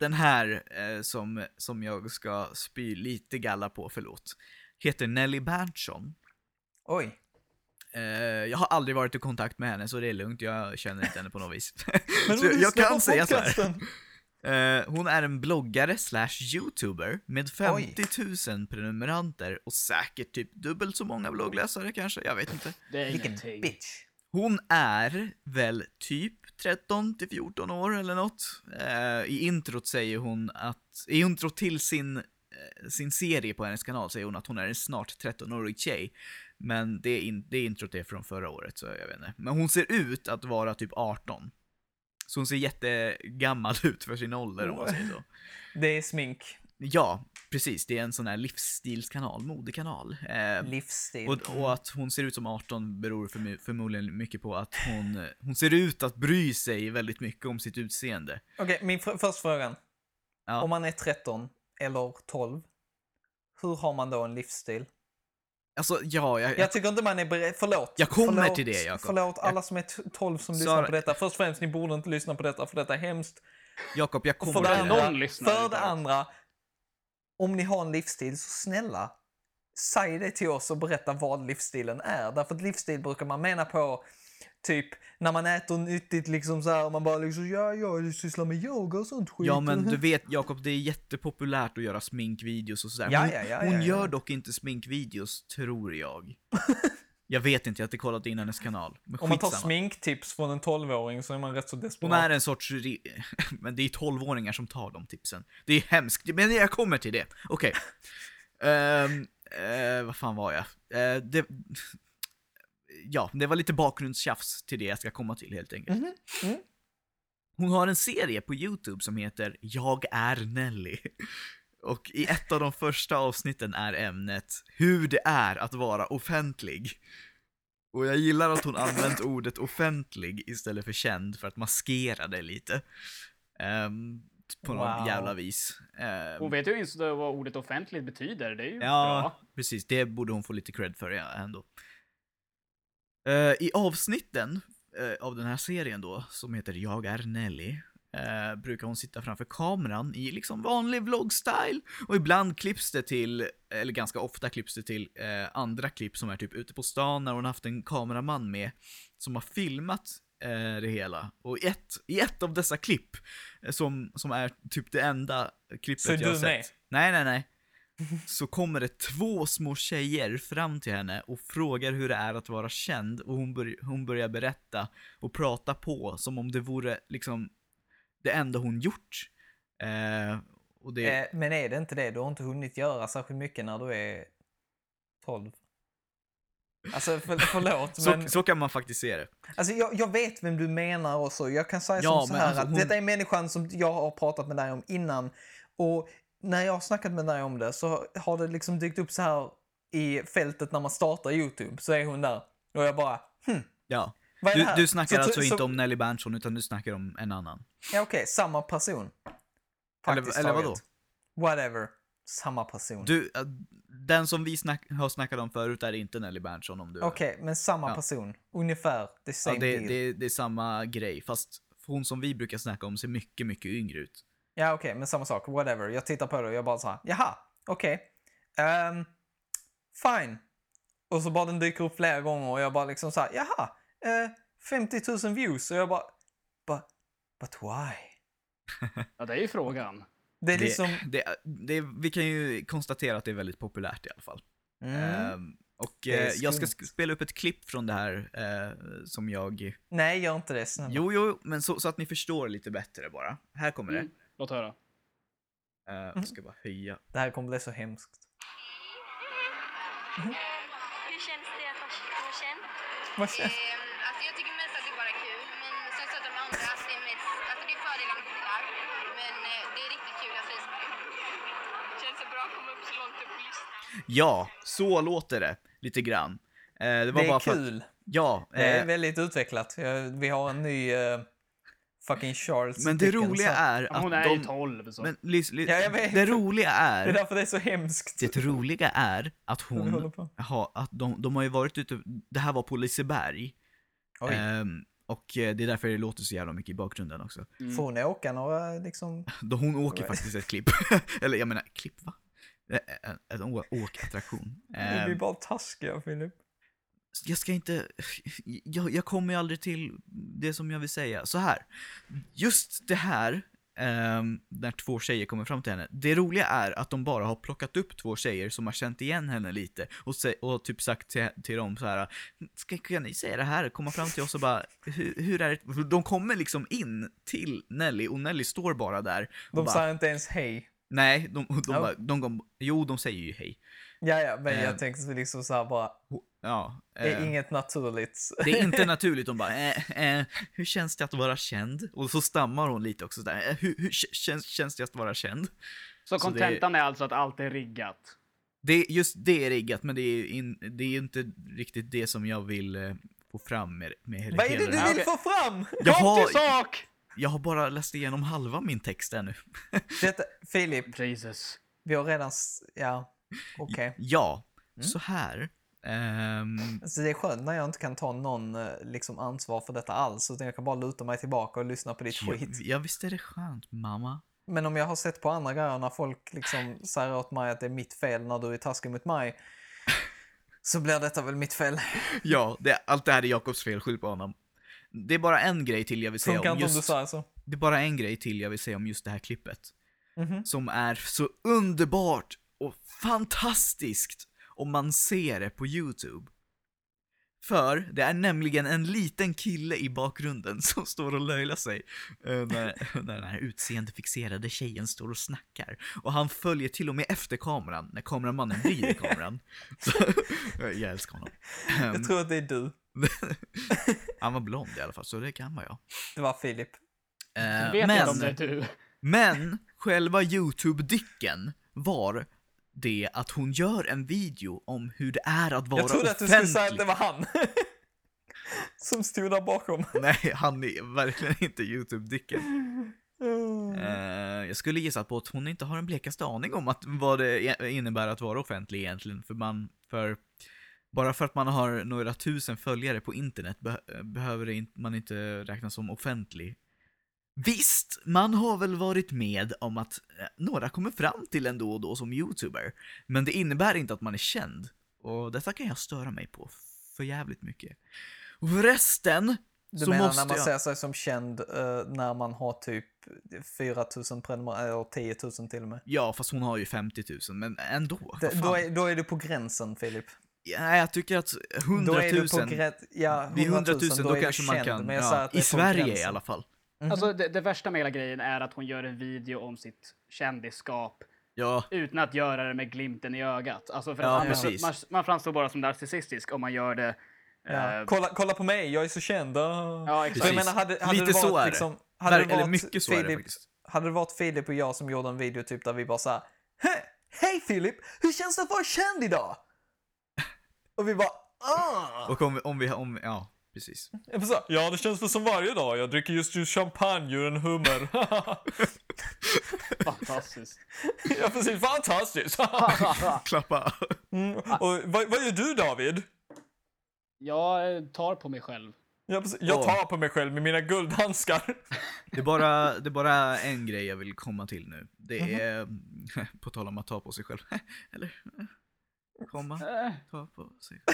den här eh, som, som jag ska spy lite galla på, förlåt, heter Nelly Berntsson. Oj. Eh, jag har aldrig varit i kontakt med henne, så det är lugnt. Jag känner inte henne på något vis. Men så du jag kan säga så här. Eh, hon är en bloggare slash youtuber med 50 000 prenumeranter och säkert typ dubbelt så många bloggläsare kanske, jag vet inte. Det är Vilken bitch. Hon är väl typ 13 till 14 år eller något. Eh, I introt säger hon att, i introt till sin, eh, sin serie på hennes kanal säger hon att hon är en snart 13-årig tjej. Men det, in, det introt är från förra året så jag vet inte. Men hon ser ut att vara typ 18. Så hon ser jättegammal ut för sin ålder om man säger så. Det är smink. Ja, precis. Det är en sån här livsstilskanal, modekanal. Eh, Livsstil. och, och att hon ser ut som 18 beror förmo- förmodligen mycket på att hon, eh, hon ser ut att bry sig väldigt mycket om sitt utseende. Okej, min fr- första frågan. Ja. Om man är 13 eller 12, hur har man då en livsstil? Alltså, ja, jag, Jag tycker inte man är beredd, förlåt. Jag kommer förlåt, till det, Jakob. Förlåt alla som är t- 12 som Sara- lyssnar på detta. Först och främst, ni borde inte lyssna på detta för detta är hemskt. Jakob, jag För kommer till det. andra, för det andra, om ni har en livsstil, så snälla, säg det till oss och berätta vad livsstilen är. Därför att livsstil brukar man mena på typ när man äter nyttigt liksom så här och man bara liksom ja, jag sysslar med yoga och sånt skit. Ja, men du vet Jakob, det är jättepopulärt att göra sminkvideos och sådär. Ja, Hon, ja, ja, hon ja. gör dock inte sminkvideos, tror jag. jag vet inte, jag har inte kollat in hennes kanal. Men Om man tar skitsamma. sminktips från en 12-åring så är man rätt så desperat. Hon är en sorts... Men det är 12-åringar som tar de tipsen. Det är hemskt, men jag kommer till det. Okej. Ehm, eh, vad fan var jag? Eh, det... Ja, det var lite bakgrundstjafs till det jag ska komma till helt enkelt. Mhm, mm. Hon har en serie på YouTube som heter Jag är Nelly. Och i ett av de första avsnitten är ämnet hur det är att vara offentlig. Och jag gillar att hon använt ordet offentlig istället för känd för att maskera det lite. Ehm, på något Wow. jävla vis. Ehm, Hon vet ju inte vad ordet offentligt betyder. Det är ju Ja, bra. precis. Det borde hon få lite cred för ja, ändå. Eh, I avsnitten eh, av den här serien då, som heter Jag är Nelly, eh, brukar hon sitta framför kameran i liksom vanlig vlogg-style. Och ibland klipps det till, eller ganska ofta klipps det till, eh, andra klipp som är typ ute på stan när hon haft en kameraman med som har filmat eh, det hela. Och i ett, i ett av dessa klipp, eh, som, som är typ det enda klippet Så jag har sett. med? Nej, nej, nej. Så kommer det två små tjejer fram till henne och frågar hur det är att vara känd och hon, bör, hon börjar berätta och prata på som om det vore liksom det enda hon gjort. Eh, och det, Eh, men är det inte det? Du har inte hunnit göra särskilt mycket när du är 12. Alltså för, förlåt, så, men så kan man faktiskt se det. alltså, jag, jag vet vem du menar också. Jag kan säga Ja, som så här alltså, att hon- detta är människan som jag har pratat med dig om innan. Och när jag har snackat med dig om det så har det liksom dykt upp så här i fältet när man startar YouTube. Så är hon där. Och jag bara, hm, Ja. Du, du snackar Så- alltså så- inte om Nelly Berntsson utan du snackar om en annan. Ja, okej, samma person. Eller- Faktiskt eller vadå? Whatever. Samma person. Du, eh, den som vi snack, har snackat om förut är inte Nelly Berntsson om du Okej, men samma Ja. person. Ungefär. The same ja, det, det, det är samma grej, fast hon som vi brukar snacka om ser mycket, mycket yngre ut. Ja, okej, men samma sak. Whatever. Jag tittar på det och jag bara så här, jaha, okej. Ehm, fine. Och så bara den dyker upp flera gånger och jag bara liksom så här, jaha, eh, 50 000 views. Och jag bara, but, but why? Ja, det är ju frågan. Det är liksom, det, det, vi kan ju konstatera att det är väldigt populärt i alla fall. mm, Ehm, och Det eh, jag ska spela upp ett klipp från det här eh, som jag... nej, gör inte det snälla. Jo, jo, men så, så att ni förstår lite bättre bara. Här kommer det. Mm. Låt höra. Mm. jag ska bara höja. Det här kommer bli så hemskt. Hur känns det att vara känd? Vad Eh, alltså jag tycker mest att det är bara kul. Men sen så att de andra, att det är mest, alltså det är fördelar och nackdelar. Men eh, det är riktigt kul, jag trivs med det. Känns det bra att komma upp så långt upp på listan? Ja, så låter det lite grann. Eh, det var Det är bara för kul. Ja, Det är eh, väldigt utvecklat. Vi har en ny eh, fucking Charles men det Dickens roliga är att hon är ju de... 12 så. Men lys, lys, Ja, jag vet. det roliga Det är är... därför det är så hemskt. Det roliga är att hon har, att de, de har ju varit ute, det här var på Liseberg. Oj. Ehm, och det är därför det låter så jävla mycket i bakgrunden också. Mm. Får hon åka några liksom... Då hon åker faktiskt ett klipp. Eller jag menar, klipp va? Eh, En, en åkattraktion. Vi blir Ehm, bara taskiga Filip. jag ska inte, jag, jag kommer ju aldrig till det som jag vill säga. Så här, just det här, ehm, när två tjejer kommer fram till henne. Det roliga är att de bara har plockat upp två tjejer som har känt igen henne lite och, sä- och typ sagt till, till dem så här, ska, kan ni säga det här? Komma fram till oss och bara, hur, hur är det? De kommer liksom in till Nelly och Nelly står bara där. De bara, säger inte ens hej. Nej, de, de, Ja. bara, de, de, jo de säger ju hej. Ja, ja, men Eh. jag tänkte liksom så här bara, Ja. det är eh, inget naturligt. Det är inte naturligt, de bara eh, eh, hur känns det att vara känd? Och så stammar hon lite också där, eh, hur, hur känns, känns det att vara känd? Så kontentan är alltså att allt är riggat. Det, just det är riggat, men det är, in, det är inte riktigt det som jag vill eh, få fram med, med Vad är hela det det du vill få fram? Jag Kom har, till sak! Jag har bara läst igenom halva min text ännu. Detta, Filip, Jesus. vi har redan... Ja, okej. Ja, Mm. så här. ehm, Alltså det är skönt när jag inte kan ta någon eh, liksom, ansvar för detta alls, utan jag kan bara luta mig tillbaka och lyssna på ditt ja, skit. ja, visst är det skönt, mamma. Men om jag har sett på andra grejer när folk liksom säger åt mig att det är mitt fel när du är taskig mot mig, så blir detta väl mitt fel. Ja, det, allt det här är Jakobs fel, skyll på honom. Det är bara en grej till jag vill säga om just, säger så. det är bara en grej till jag vill säga om just det här klippet. Mhm. som är så underbart och fantastiskt om man ser det på YouTube. För det är nämligen en liten kille i bakgrunden som står och löjlar sig eh, när, när den här utseendefixerade tjejen står och snackar. Och han följer till och med efter kameran när kameramannen vrider kameran. Så, jag älskar honom. Jag tror att det är du. han var blond i alla fall, så det kan vara jag. Det var Filip. Eh, Vet jag om det är men, du? men själva YouTube-dicken var det att hon gör en video om hur det är att vara Jag trodde att du offentlig. skulle säga att det var han. Som stod där bakom. Nej, han är verkligen inte YouTube-dicken. Mm. Eh, jag skulle gissa på att hon inte har en blekaste aning om att, vad det innebär att vara offentlig egentligen. För man, för Bara för att man har några tusen följare på internet be- behöver det inte, man inte räknas som offentlig. Visst, man har väl varit med om att eh, några kommer fram till en då och då som youtuber, men det innebär inte att man är känd. Och detta kan jag störa mig på för jävligt mycket. Och förresten, Du så menar måste när man jag... ser sig som känd eh, när man har typ 4 000 prenumeranter, eller 10 000 till och med? Ja, fast hon har ju 50 000, men ändå. Det, då, är, då är du på gränsen, Filip. Ja, jag tycker att 100 Då 000, är du på grä... ja, vid 100 000 då, du kanske man kan, ja, det i Sverige i alla fall. Mhm. Alltså det, det värsta med hela grejen är att hon gör en video om sitt kändisskap Ja, utan att göra det med glimten i ögat. Alltså för Ja, att man, precis. man, man framstår bara som narcissistisk om man gör det. Ja. eh, Kolla, kolla på mig, jag är så känd. ah. ja, exakt. jag menar, hade, hade Lite det varit så är det. liksom, hade Ver- det eller varit mycket så är det Filip, faktiskt. Hade det varit Filip och jag som gjorde en video typ där vi bara såhär Hej, hej Filip, hur känns det att vara känd idag? Och vi bara ah! Och om vi, om vi, om, ja, precis. Jag här, ja, det känns väl som varje dag. Jag dricker just nu champagne ur en hummer. Fantastiskt. ja, precis. Fantastiskt. Klappa. mm. Och vad, vad gör du, David? Jag eh, tar på mig själv. Jag Åh. tar på mig själv med mina guldhandskar. Det är, bara, det är bara en grej jag vill komma till nu. Det Mhm. är, på tal om att ta på sig själv, eller komma, Eh, ta på sig.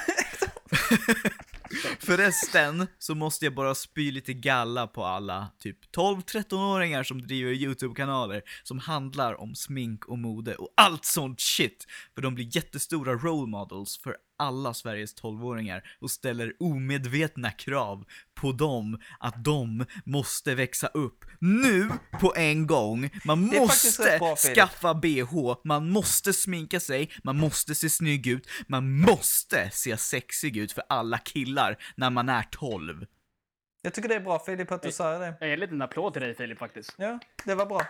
Förresten så måste jag bara spy lite galla på alla typ 12-13-åringar som driver YouTube-kanaler som handlar om smink och mode och allt sånt shit. För de blir jättestora role models för alla Sveriges 12-åringar och ställer omedvetna krav på dem att de måste växa upp nu på en gång. Man måste bra, skaffa bh, man måste sminka sig, man måste se snygg ut, man måste se sexig ut för alla killar när man är 12. Jag tycker det är bra, Filip, att du säger det. Jag ger en liten applåd till dig Filip faktiskt. Ja, det var bra.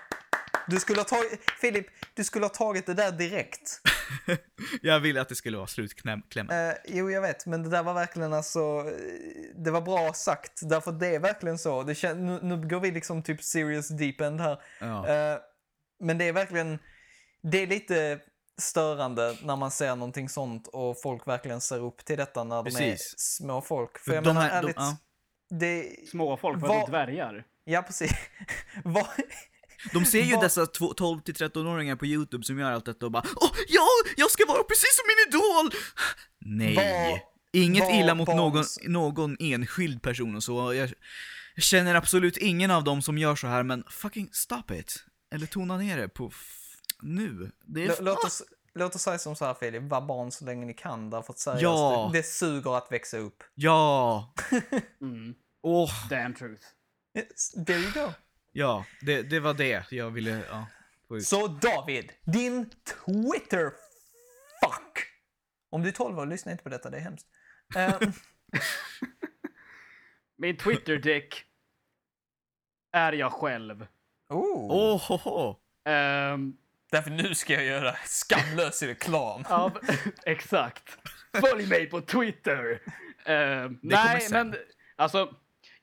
Du skulle ha tagit, Filip, du skulle ha tagit det där direkt. Jag ville att det skulle vara slutkläm. Eh, jo, jag vet, men det där var verkligen alltså, eh, det var bra sagt, därför det är verkligen så. Det kän- nu, nu går vi liksom typ serious deep end här. Ja. Eh, men det är verkligen, det är lite störande när man ser någonting sånt och folk verkligen ser upp till detta när de är Precis. små folk. För, För jag de menar här- de- ärligt, ja. det, Små folk, Vad- vadå dvärgar? ja precis. Vad, De ser ju dessa två- 12-13-åringar på YouTube som gör allt detta och bara Åh, ja, jag ska vara precis som min idol! Nej. Vad- Inget vad illa mot någon, någon enskild person och så. Jag känner absolut ingen av dem som gör så här, men fucking stop it. Eller tona ner det på nu. Det är Låt oss, låt oss säga som så här Filip, var barn så länge ni kan därför att seriöst, Ja. det, det suger att växa upp. Ja! Mm. Åh, Damn truth. Yes, There you go. Ja, det, det var det jag ville, ja. få ut. Så David, din Twitter fuck. Om du är 12 år, lyssna inte på detta, det är hemskt. Eh, Min Twitter-dick är jag själv. oh. Åh, ho, ho. Ehm, Därför nu ska jag göra skamlös reklam. ja, exakt. Följ mig på Twitter! Ehm, nej, men alltså.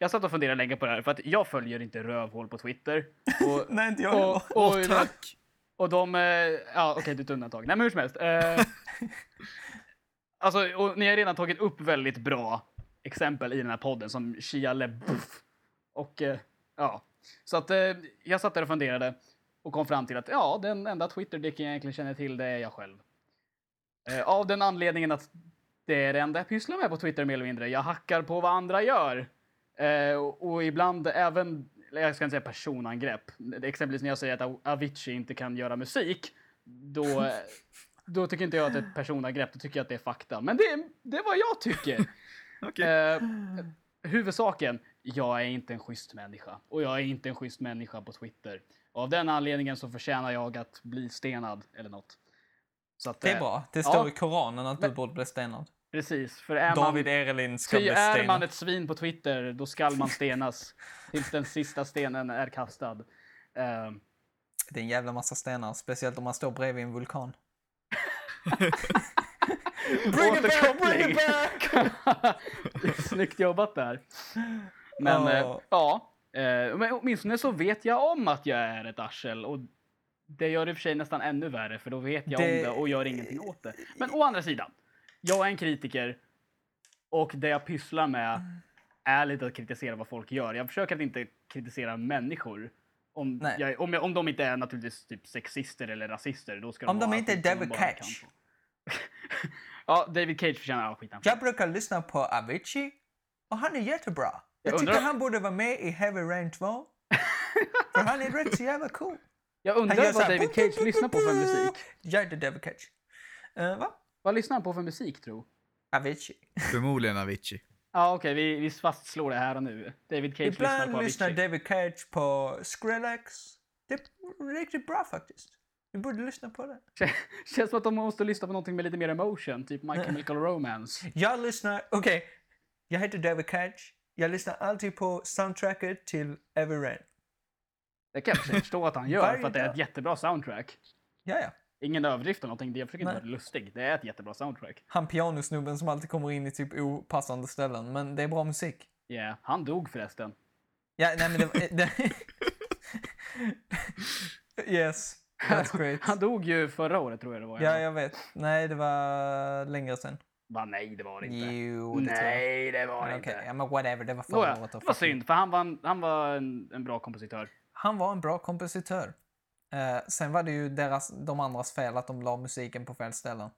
Jag satt och funderade länge på det här för att jag följer inte rövhål på Twitter. Och, Nej, inte jag heller. och, och, Åh, tack! Och de, eh, ja okej det är ett undantag. Nej men hur som helst. Eh, alltså, och ni har redan tagit upp väldigt bra exempel i den här podden som Shia LaBeouf. Och eh, ja, så att eh, jag satt där och funderade och kom fram till att ja, den enda Twitter-dicken jag egentligen känner till det är jag själv. Eh, av den anledningen att det är det enda jag pysslar med på Twitter mer eller mindre. Jag hackar på vad andra gör. Eh, och, och ibland även, jag ska inte säga personangrepp. Exempelvis när jag säger att Avicii inte kan göra musik. Då, då tycker inte jag att det är ett personangrepp, då tycker jag att det är fakta. Men det, det är vad jag tycker. Okej. Eh, huvudsaken, jag är inte en schysst människa. Och jag är inte en schysst människa på Twitter. Och av den anledningen så förtjänar jag att bli stenad eller något. Att, Det är eh, bra. Det Ja. står i Koranen att du Men- borde bli stenad. Precis, för är David man, Erelin ska ty bli är man ett svin på Twitter, då skall man stenas. tills den sista stenen är kastad. Eh, Det är en jävla massa stenar, speciellt om man står bredvid en vulkan. Bring it back, bring it back! Snyggt jobbat där. Men Ja. eh, ja, eh, men åtminstone så vet jag om att jag är ett arsel och det gör det i och för sig nästan ännu värre för då vet jag Det- om det och gör ingenting åt det. Men å andra sidan, jag är en kritiker och det jag pysslar med är lite att kritisera vad folk gör. Jag försöker att inte kritisera människor. Om, jag, om, jag, om de inte är naturligtvis typ sexister eller rasister. Då ska Om de ha inte är David de Cage. ja, David Cage förtjänar all skit. Jag brukar lyssna på Avicii och han är jättebra. Jag, Jag tycker undrar- han borde vara med i Heavy Rain 2. För han är rätt så jävla cool. Jag undrar vad David Cage lyssnar på för musik. Jag är inte David Cage. Uh, va? Vad lyssnar han på för musik, tro? Avicii. Förmodligen Avicii. Ja, okej, vi, vi fastslår det här och nu. David Cage lyssnar Ibland på lyssnar Avicii. David Cage på Skrillex. Det är riktigt bra faktiskt. Du borde lyssna på det. Känns som att de måste lyssna på någonting med lite mer emotion, typ My Chemical Romance. Jag lyssnar, okej. Jag heter David Cage. Jag lyssnar alltid på soundtracket till Heavy Rain. Det kan jag förstå att han gör, för att det är ett jättebra soundtrack. Ja, ja. Ingen överdrift eller någonting, jag försöker inte vara lustig. Det är ett jättebra soundtrack. Han pianosnubben som alltid kommer in i typ opassande ställen. Men det är bra musik. Ja, yeah. han dog förresten. Ja, nej men det... det yes, that's great. Han dog ju förra året tror jag det var. Ja, jag vet. Nej, det var längre sen. Va, nej, det var det inte. Jo, det nej, det var det Okej, inte. ja, men whatever. Det var förra året. det var synd, för han var en, han var en, en bra kompositör. Han var en bra kompositör. Eh, sen var det ju deras, de andras fel att de la musiken på fel ställen.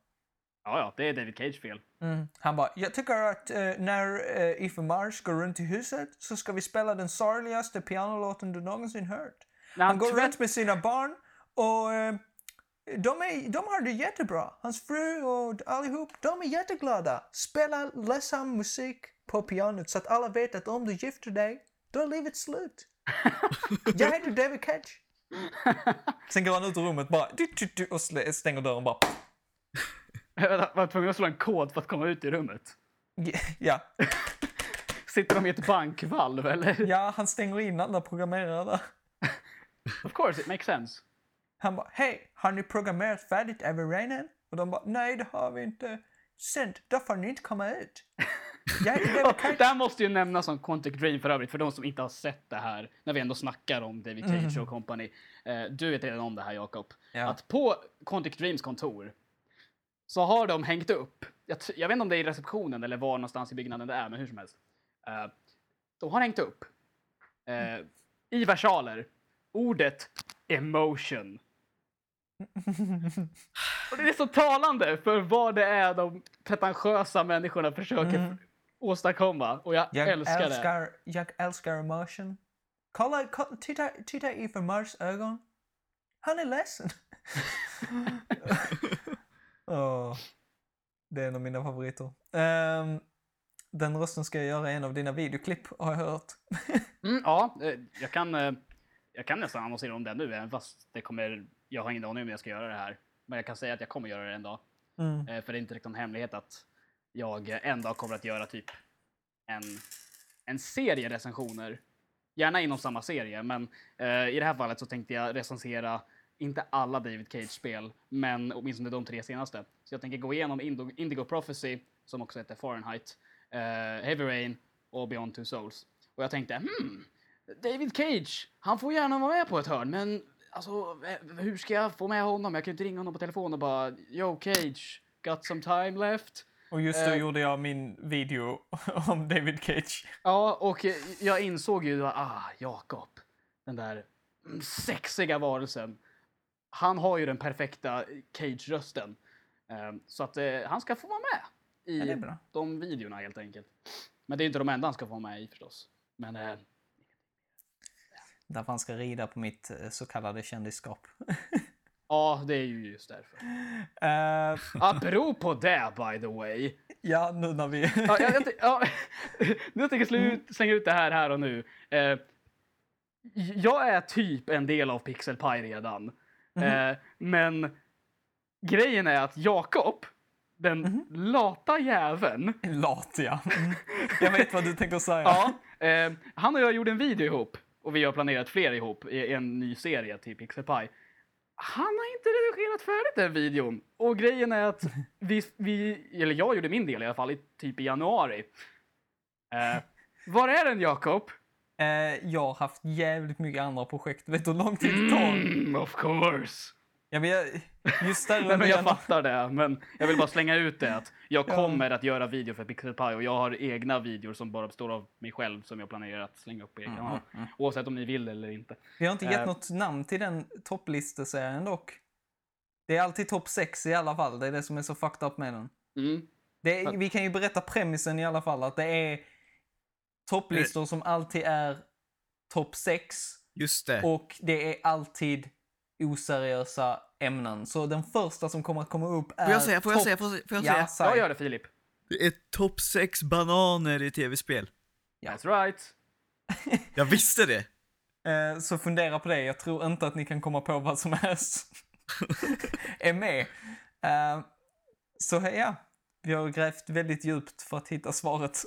Ja, ja, det är David Cage fel. Mm. Han bara, jag tycker att eh, när uh, Ethan Mars går runt i huset så ska vi spela den sorgligaste pianolåten du någonsin hört. När Han går runt med sina barn och eh, de, är, de har det jättebra. Hans fru och allihop, de är jätteglada. Spela ledsam musik på pianot så att alla vet att om du gifter dig, då är livet slut. Jag heter David Cage. Sen går han ut ur rummet bara och stänger dörren bara. Jag var tvungen att slå en kod för att komma ut i rummet. Ja, Sitter de i ett bankvalv eller? ja han stänger in alla programmerare där. Of course, it makes sense. Han bara, hej, har ni programmerat färdigt Everrainen? Och de bara, nej det har vi inte. Sent, då får ni inte komma ut. Jag David Cage. Det här måste ju nämnas som Quantic Dream för övrigt, för de som inte har sett det här, när vi ändå snackar om David Cage och company. Eh, du vet redan om det här, Jakob. Ja. Att på Quantic Dreams kontor så har de hängt upp, jag, jag vet inte om det är i receptionen eller var någonstans i byggnaden det är, men hur som helst. Eh, de har hängt upp eh, i versaler ordet emotion. Och det är så talande för vad det är de pretentiösa människorna försöker åstadkomma. Och jag, Jag älskar, det. älskar, jag älskar emotion. Kolla, kolla titta, titta i för Mars ögon. Han är ledsen. Åh, det är en av mina favoriter. Ehm, den rösten ska jag göra i en av dina videoklipp, har jag hört. Mm, ja, eh, jag kan, eh, jag kan nästan annonsera om det nu, även fast det kommer, jag har ingen aning om jag ska göra det här. Men jag kan säga att jag kommer göra det en dag. Mm. Eh, För det är inte riktigt någon hemlighet att jag en dag kommer att göra typ en, en serie recensioner. Gärna inom samma serie, men eh, i det här fallet så tänkte jag recensera inte alla David Cage-spel, men åtminstone de tre senaste. Så jag tänker gå igenom Indigo, Indigo Prophecy, som också heter Fahrenheit, eh, Heavy Rain och Beyond Two Souls. Och jag tänkte, hmm, David Cage, han får gärna vara med på ett hörn, men alltså, hur ska jag få med honom? Jag kan ju inte ringa honom på telefon och bara, yo Cage, got some time left? Och just då Eh. gjorde jag min video om David Cage. Ja, och jag insåg ju, ah, Jakob, den där sexiga varelsen. Han har ju den perfekta Cage-rösten. Eh, Så att eh, han ska få vara med Ja, i bra. de videorna helt enkelt. Men det är inte de enda han ska få vara med i förstås. Men eh, Därför han ska rida på mitt eh, så kallade kändisskap. ja, det är ju just därför. Uh, Apropå det, by the way. ja, nu när vi... Ja, jag, jag, ja, nu tänker jag slänga ut det här här och nu. Eh, jag är typ en del av Pixel Pie redan. Eh, men grejen är att Jakob, den lata jäveln, Lat, ja. Mm. Jag vet vad du tänker säga. ja, eh, han och jag gjorde en video ihop och vi har planerat fler ihop i en ny serie till Pixel Pie. Han har inte redigerat färdigt den videon. Och grejen är att vi, vi eller jag gjorde min del i alla fall, i, typ i januari. Eh, var är den Jakob? Eh, jag har haft jävligt mycket andra projekt. Vet du hur lång tid det tar? Mm, of course. Ja, men jag, just där Nej, men jag fattar det, men jag vill bara slänga ut det att jag Ja. kommer att göra video för Pixel Pie och jag har egna videor som bara består av mig själv som jag planerar att slänga upp på er Mm, kanal. Oavsett om ni vill eller inte. Vi har inte gett Eh. något namn till den topplisteserien dock. Det är alltid topp 6 i alla fall. Det är det som är så fucked up med den. Mm. Det är, vi kan ju berätta premissen i alla fall. Att det är topplistor som alltid är topp 6. Just det. Och det är alltid oseriösa ämnen. Så den första som kommer att komma upp är... Får jag säga, får jag topp- säga, får jag, får jag Ja, säga? säg. Jag gör det Filip. Det är topp 6 bananer i tv-spel. Ja. That's right. Jag visste det. Eh, Så fundera på det. Jag tror inte att ni kan komma på vad som helst är med. Eh, Så ja, vi har grävt väldigt djupt för att hitta svaret.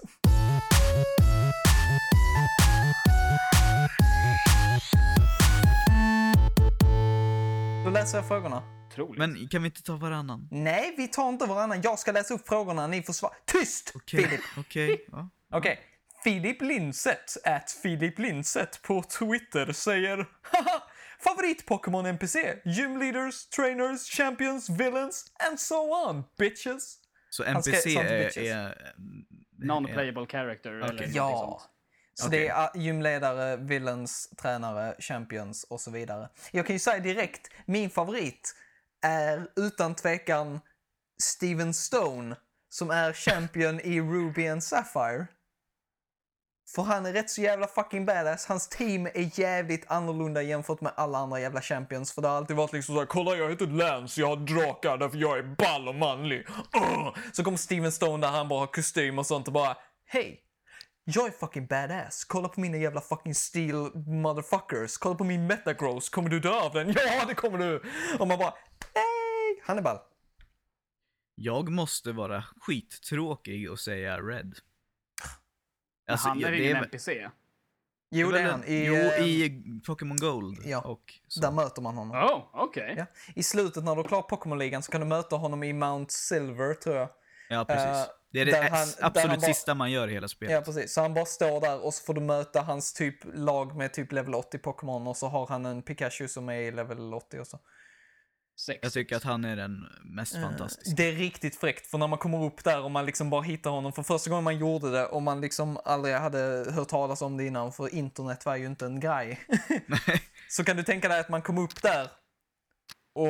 Då läser jag frågorna. Troligt. Men kan vi inte ta varannan? Nej, vi tar inte varannan. Jag ska läsa upp frågorna, ni får svara. Tyst! Okej, Filip! okej. Ja. Okej. Filip Lindset, at Filip Lindset på Twitter säger Haha! Favorit-Pokémon NPC? Gymleaders, trainers, champions, villains and so on, bitches. Så NPC sånt till är... bitches. är Non-playable character eller någonting Ja. sånt. Så Okej. det är uh, gymledare, villains, tränare, champions och så vidare. Jag kan ju säga direkt, min favorit är utan tvekan Steven Stone som är champion i Ruby and Sapphire. För han är rätt så jävla fucking badass. Hans team är jävligt annorlunda jämfört med alla andra jävla champions. För det har alltid varit liksom såhär, kolla jag heter Lance, jag har drakar därför jag är ball och manlig. Ugh. Så kommer Steven Stone där han bara har kostym och sånt och bara, hej, jag är fucking badass. Kolla på mina jävla fucking steel motherfuckers. Kolla på min metagross. Kommer du dö av den? Ja, det kommer du! Och man bara, nej! Han är ball. Jag måste vara skittråkig och säga Red. Men han är ingen väl- NPC. Jo, det är han. en- I, jo, eh, i Pokémon Gold. ja. Och så. Där möter man honom. Oh, okej. Ja. I slutet när du har klarat Pokémon-ligan så kan du möta honom i Mount Silver, tror jag. Ja, precis. Eh, det är det han- absolut bara- sista man gör i hela spelet. Ja, precis. Så han bara står där och så får du möta hans typ lag med typ level 80 Pokémon och så har han en Pikachu som är i level 80 och så. Sex. Jag tycker att han är den mest Eh, fantastiska. Det är riktigt fräckt, för när man kommer upp där och man liksom bara hittar honom för första gången man gjorde det och man liksom aldrig hade hört talas om det innan, för internet var ju inte en grej. så kan du tänka dig att man kom upp där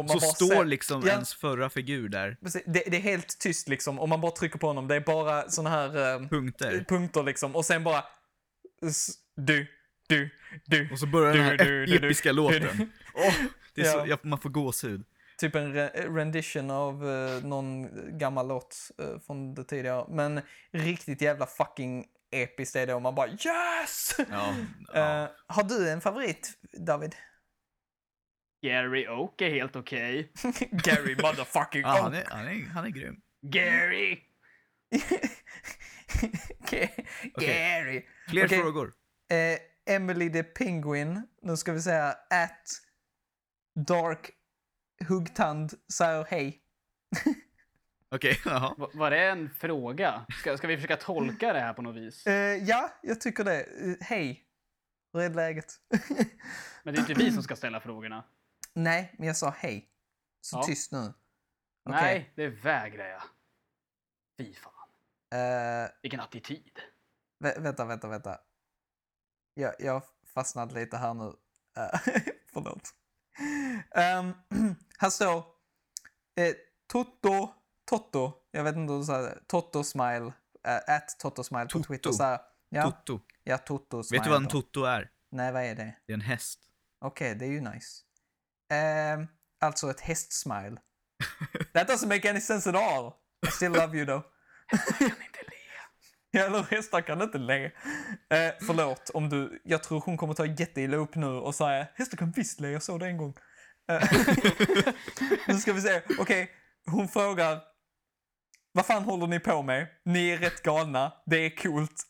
Så står liksom Ja. ens förra figur där. Precis, det, det är helt tyst liksom och man bara trycker på honom. Det är bara såna här eh, Punkter. punkter liksom och sen bara du, du, du. Och så börjar den här Du, du, du, du, episka du, låten. du. Åh, det är så, Ja. jag, man får gåshud. Typ en re- rendition av eh, någon gammal låt eh, från det tidigare. Men riktigt jävla fucking episkt är det och man bara yes! Ja, ja. Eh, har du en favorit, David? Gary Oak är helt okej. Gary motherfucking ja han, Oak. är, han, är, han är grym. Gary! Ge- Gary. Fler Okej. frågor. Eh, Emily the Penguin, nu ska vi säga at Dark Huggtand säger hej. Okej, jaha. Va- Var det en fråga? Ska, ska vi försöka tolka det här på något vis? Eh, ja, jag tycker det. Eh, hej. Hur är läget? Men det är inte vi som ska ställa frågorna. Nej, men jag sa hej. Så Ja. tyst nu. Okej. Nej, det vägrar jag. Fy fan. Eh, Vilken attityd. vä- vänta, vänta, vänta. Jag, jag fastnade lite här nu. Uh, förlåt. Um, här står eh, Toto, Toto, jag vet inte hur du säger det. Toto Smile, uh, at Toto Smile på. Twitter. Så här, ja, Toto. ja, Toto Smile. Vet du vad en toto är? Nej, vad är det? Det är en häst. Okej, det är ju nice. Ehm, alltså ett hästsmile. That doesn't make any sense at all. I still love you though. Kan inte le. Eller hästar kan inte le. Eh, förlåt om du, jag tror hon kommer ta jätteilla upp nu och säga hästar kan visst le, jag såg det en gång. Eh, nu ska vi se, okej, hon frågar vad fan håller ni på med? Ni är rätt galna, det är coolt.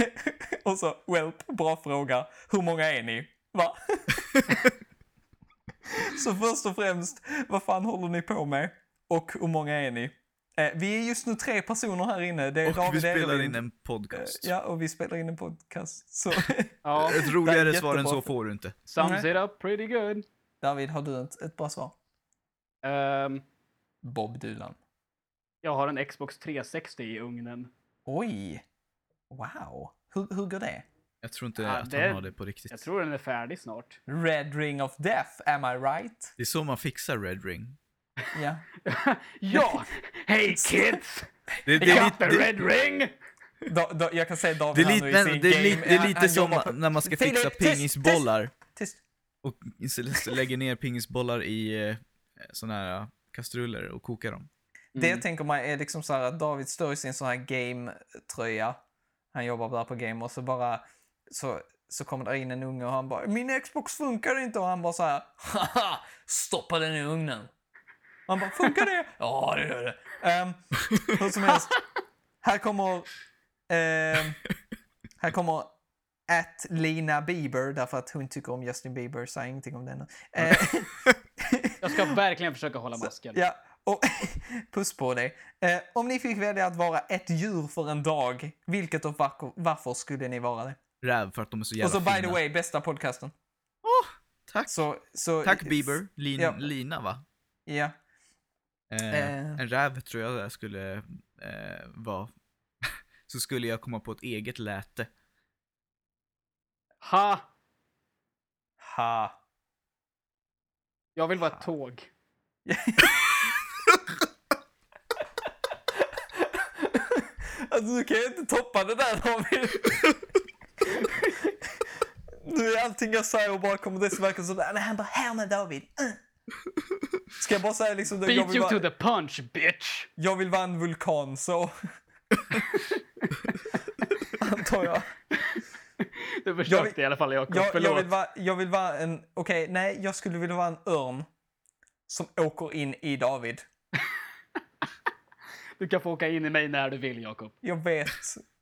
och så, welp, bra fråga. Hur många är ni? Va? så först och främst, vad fan håller ni på med? Och hur många är ni? Eh, vi är just nu tre personer här inne. Det är Och vi David spelar Ehrlind. in en podcast. Ja, och vi spelar in en podcast. Så Ja, Ett roligare svar än så får du inte. sums it up pretty good. David, har du ett, ett bra svar? Ehm, Bob Dylan. jag har en Xbox 360 i ugnen. Oj! Wow. Hur, hur går det? Jag tror inte Ja, att det- han har det på riktigt. Jag tror den är färdig snart. Red ring of death, am I right? Det är så man fixar Red Ring. Ja. ja! Hey kids! Det, det, I är, got the det, red ring! Da, da, jag kan säga det, David är här lite, nu i men, sin det är game. det är Han- lite han som på- när man ska Filip, fixa tyst, pingisbollar Tyst. och istället lägger ner pingisbollar i eh, såna här kastruller och kokar dem. Det Mm. jag tänker mig är liksom så här att David står i sin sån här game-tröja. Han jobbar där på game och så bara så, så kommer det in en unge och han bara min Xbox funkar inte och han bara så här haha stoppa den i ugnen. Han bara funkar det? ja det gör det. Um, hur som helst. Här kommer ehm, här kommer att Lina Bieber därför att hon tycker om Justin Bieber, säger ingenting om det nu. Eh, Jag ska verkligen försöka hålla masken. Ja, och puss på dig. Eh, om ni fick välja att vara ett djur för en dag, vilket och varför, varför skulle ni vara det? Räv för att de är så jävla och så by fina. the way, bästa podcasten. Tack. Så, så, Tack Bieber. Lin, Ja. Lina va? Ja. Eh, Eh. En räv tror jag skulle eh, vara. så skulle jag komma på ett eget läte. Ha! Ha. Jag vill vara ett tåg. alltså du kan ju inte toppa det där David. Nu är allting jag säger och bara kommer det som verkar sådär. Nej, han bara här med David. Uh. Ska jag bara säga liksom jag Beat vill, you to vara, the punch, bitch! jag vill vara en vulkan så. Antar jag. Du försökte Jag vill- i alla fall, Jakob. Jag, Förlåt. jag, vill vara, jag vill vara en... Okej, nej, jag skulle vilja vara en örn som åker in i David. Du kan få åka in i mig när du vill, Jakob. Jag vet,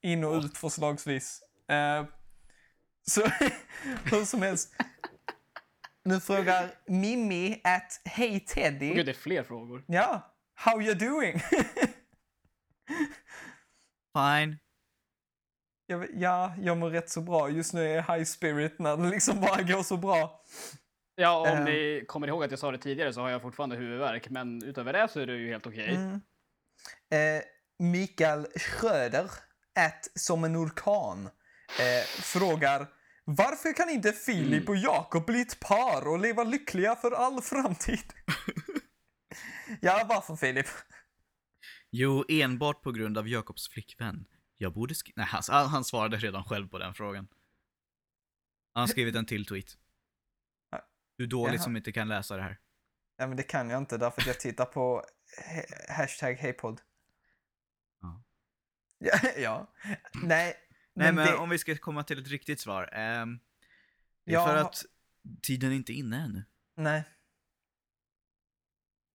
in och ut förslagsvis. Eh, så hur som helst. Nu frågar Mimmi att Hej Teddy. Gud, det är fler frågor. Ja, how you doing? Fine. jag, ja, jag mår rätt så bra. Just nu är jag high spirit när det liksom bara går så bra. Ja, om Eh. ni kommer ihåg att jag sa det tidigare så har jag fortfarande huvudvärk, men utöver det så är det ju helt okej. Mm. Eh, Mikael Schröder, att som en orkan, eh, frågar varför kan inte Filip och Jakob bli ett par och leva lyckliga för all framtid? ja, varför Filip? Jo, enbart på grund av Jakobs flickvän. Jag borde sk- Nej, han, han svarade redan själv på den frågan. Han har skrivit en till tweet. Du är dålig Jaha. som inte kan läsa det här. Ja, men det kan jag inte därför att jag tittar på hashtag hejpodd. Ja, ja. Nej, Nej, men det, om vi ska komma till ett riktigt svar. ehm, det är Ja. för att tiden är inte inne ännu. nej.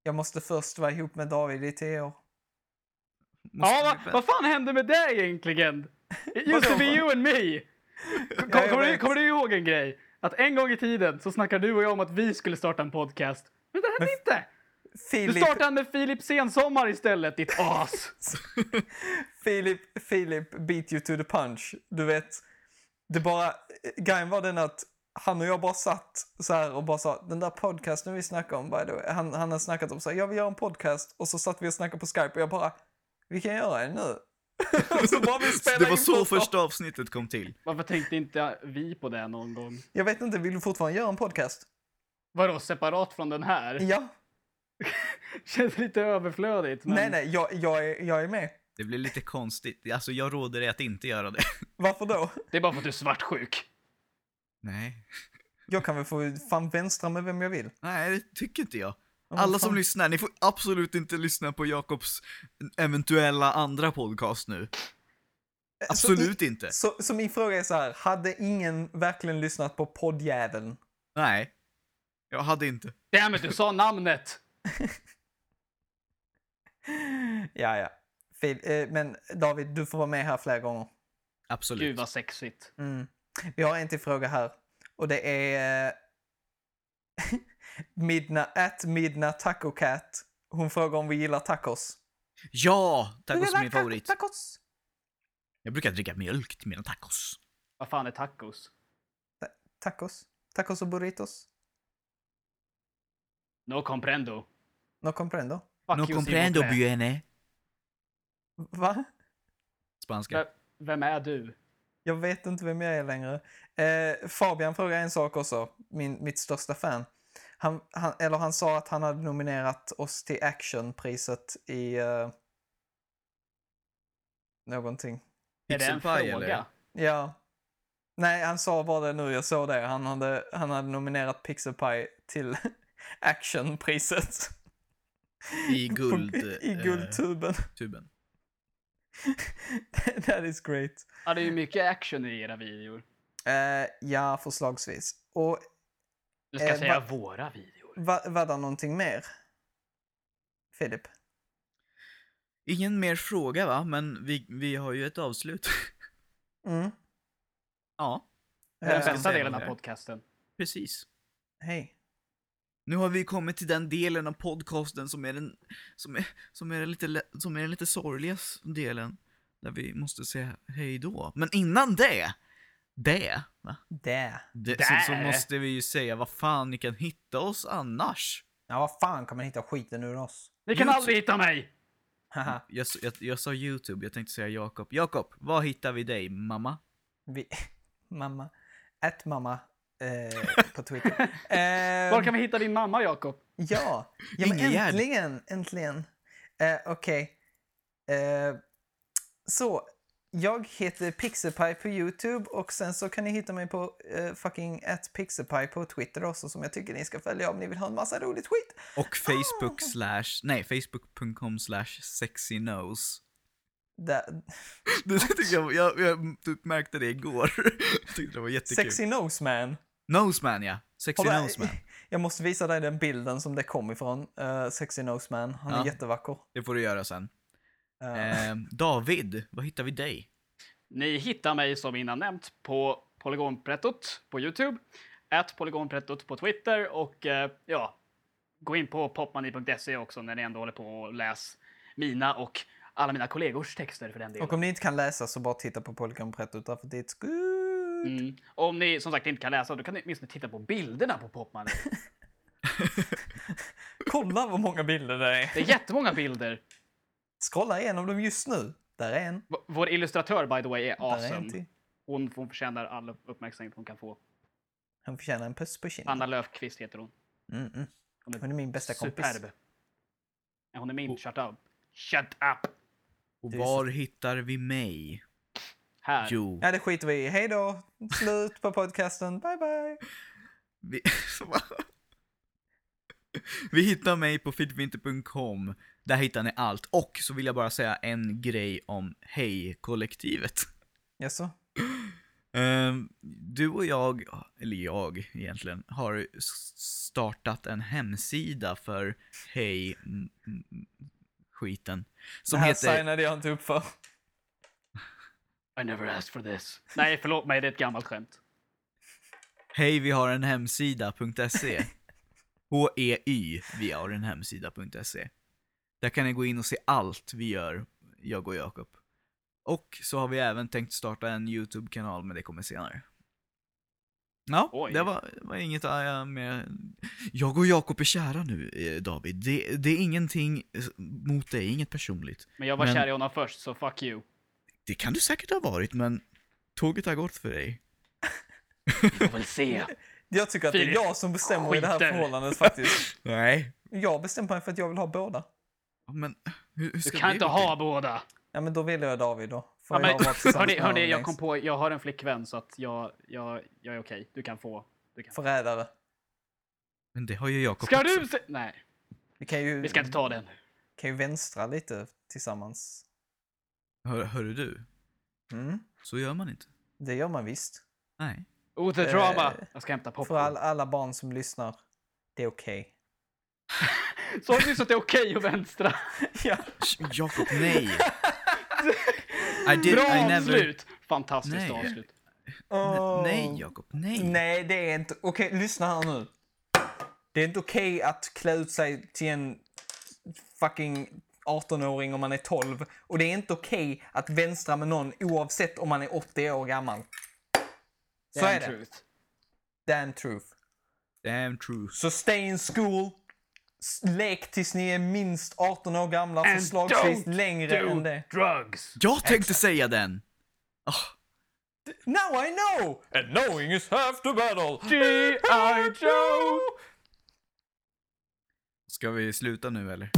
Jag måste först vara ihop med David i tio år. Måste Ja, vi vad, vad fan hände med dig egentligen? It used to be you and me! Kom, Ja, kommer, du, kommer du ihåg en grej? Att en gång i tiden så snackade du och jag om att vi skulle starta en podcast. Men det hände inte! Du Filip, startade med Filip Sensommar istället, ditt as! Filip, Filip beat you to the punch. Du vet, det bara, grejen var den att han och jag bara satt så här och bara sa den där podcasten vi snackade om, by the way. Han, han har snackat om så här, jag vill göra en podcast och så satt vi och snackade på Skype och jag bara, vi kan göra en nu. så bara vi spela Det var så första- första avsnittet kom till. Varför tänkte inte vi på det någon gång? Jag vet inte, vill du fortfarande göra en podcast? Vadå, separat från den här? Ja. Känns lite överflödigt. Men... Nej, nej, jag, jag, är, jag är med. Det blir lite konstigt. Alltså jag råder dig att inte göra det. Varför då? Det är bara för att du är svartsjuk. Nej. Jag kan väl få fan vänstra med vem jag vill. Nej, det tycker inte jag. Alla som lyssnar, ni får absolut inte lyssna på Jakobs eventuella andra podcast nu. Absolut inte. Så, så min fråga är så här, hade ingen verkligen lyssnat på poddjäveln? Nej. Jag hade inte. Damn it, du sa namnet! Ja, ja. Eh, men David, du får vara med här flera gånger. Absolut. Gud vad sexigt. Mm. Vi har en till fråga här. Och det är... eh, Midna, at Midna Taco Cat. Hon frågar om vi gillar tacos. Ja! Tacos är min ta- favorit. Tacos? Jag brukar dricka mjölk till mina tacos. Vad fan är tacos? Tacos? Tacos och burritos? No comprendo. No comprendo. Fuck No you, comprendo Simon bene. Va? Spanska. Vem- Vem är du? Jag vet inte vem jag är längre. Eh, Fabian frågar en sak också, min, mitt största fan. Han, han, eller han sa att han hade nominerat oss till Actionpriset i eh, någonting. Är det en Pixelpie, fråga? eller? Ja. Nej, han sa bara det nu, jag såg det. Han hade, han hade nominerat Pixel Pie till Actionpriset. I guld... I eh, guldtuben. tuben. That is great. Ja, det är ju mycket action i era videor. Eh, ja, förslagsvis. Och Du ska Eh, säga va- våra videor. va- var det någonting mer? Filip? Ingen mer fråga va? Men vi, vi har ju ett avslut. Mm. ja, den Eh, bästa delen av podcasten. precis. Hej. Nu har vi kommit till den delen av podcasten som är den, som är, som är den lite, som är den lite sorgliga delen. Där vi måste säga hej då. Men innan det, det, va? Det. det så, så Där. måste vi ju säga vad fan ni kan hitta oss annars. Ja, vad fan kan man hitta skiten ur oss? Ni kan YouTube. aldrig hitta mig! Jag, jag, jag sa YouTube, jag tänkte säga Jakob. Jakob, var hittar vi dig, mamma? Vi, mamma. Att mamma eh, på Twitter. Eh, Var kan vi hitta din mamma, Jakob? Ja, ja men Ingegärd. äntligen, äntligen. Eh, Okej. Eh, så, jag heter Pixelpie på YouTube och sen så kan ni hitta mig på eh, fucking @pixelpie på Twitter också som jag tycker ni ska följa om ni vill ha en massa roligt skit. Och Facebook slash, nej, facebook.com slash sexynose. Det tyckte jag, jag, jag typ märkte det igår. Jag tyckte det var jättekul. Sexy Nose Man. Noseman ja, Sexy Noseman. Jag måste visa dig den bilden som det kom ifrån. Uh, Sexy Nose Man. Han är Ja. jättevacker. Det får du göra sen. Eh, Eh, David, var hittar vi dig? Ni hittar mig som innan nämnt på Polygonprettot på Youtube, at Polygonprettot på Twitter och eh, ja, gå in på popmoney.se också när ni ändå håller på och läs mina och alla mina kollegors texter för den delen. och om ni inte kan läsa så bara titta på Polygon Pretto är ett good. Mm. Om ni som sagt inte kan läsa, då kan ni åtminstone titta på bilderna på Popmoney. Kolla vad många bilder det är. Det är jättemånga bilder. Scrolla igenom dem just nu. Där är en. V- Vår illustratör by the way är är awesome. till. Hon, hon förtjänar all uppmärksamhet hon kan få. Han förtjänar en puss på kinden. Anna Löfqvist heter hon. Mm, mm. Hon Hon är min bästa kompis. superb. Ja, hon är min. Och- Shut up. Shut up! Och var hittar vi mig? Här. Jo, Ja, det skiter vi i. Hej då! Slut på podcasten. Bye, bye! vi, vi hittar mig på fitvinter.com. Där hittar ni allt. Och så vill jag bara säga en grej om Hej-kollektivet. Jaså? Ehm, du och jag, eller jag egentligen, har startat en hemsida för hej skiten. Som det här heter, signade jag inte upp för. I never asked for this. Nej, förlåt mig, det är ett gammalt skämt. hej vi har en hemsida.se. H-E-Y, vi har en hemsida.se. Där kan ni gå in och se allt vi gör, jag och Jakob. Och så har vi även tänkt starta en YouTube-kanal, men det kommer senare. Ja, Oj. det var, var inget äh, mer. Jag och Jakob är kära nu, eh, David. Det, det är ingenting mot dig, inget personligt. Men jag var Men- kär i honom först, så fuck you. Det kan du säkert ha varit, men tåget har gått för dig. Vi får väl se. Jag tycker att det är Filip, jag som bestämmer i det här skiter. förhållandet faktiskt. Nej. Jag bestämmer mig för att jag vill ha båda. Men hur, hur Du ska kan det inte gå ha båda. Ja, men då vill jag David då. Ja, men, jag hörni, hörni, jag kom på, jag har en flickvän så att jag, jag, jag är okej. Du kan få. Du kan. Förrädare. Men det har ju Jakob Ska också. du se? Nej, Vi kan ju, vi ska inte ta den. kan ju vänstra lite tillsammans. Hör, hörru du, Mm, så gör man inte. det gör man visst. Nej. Oh, the drama! Eh, Jag ska hämta För popcorn. all, alla barn som lyssnar, det är okej. Så har du så att det är okej att vänstra. ja. Jakob, nej! I did, Bra I never... avslut! Fantastiskt Nej. avslut. N- Nej, Jakob, nej. Nej, det är inte... Okej, lyssna här nu. Det är inte okej att klä ut sig till en fucking 18-åring om man är 12. Och det är inte okej att vänstra med någon oavsett om man är 80 år gammal. Så Damn är det. truth. Damn truth. Damn true. Så stay in school, Lek tills ni är minst 18 år gamla, And förslagsvis längre Do än det. drugs. Jag tänkte säga den! Ah, Now I know! And knowing is half the battle! G.I. Joe! ska vi sluta nu eller?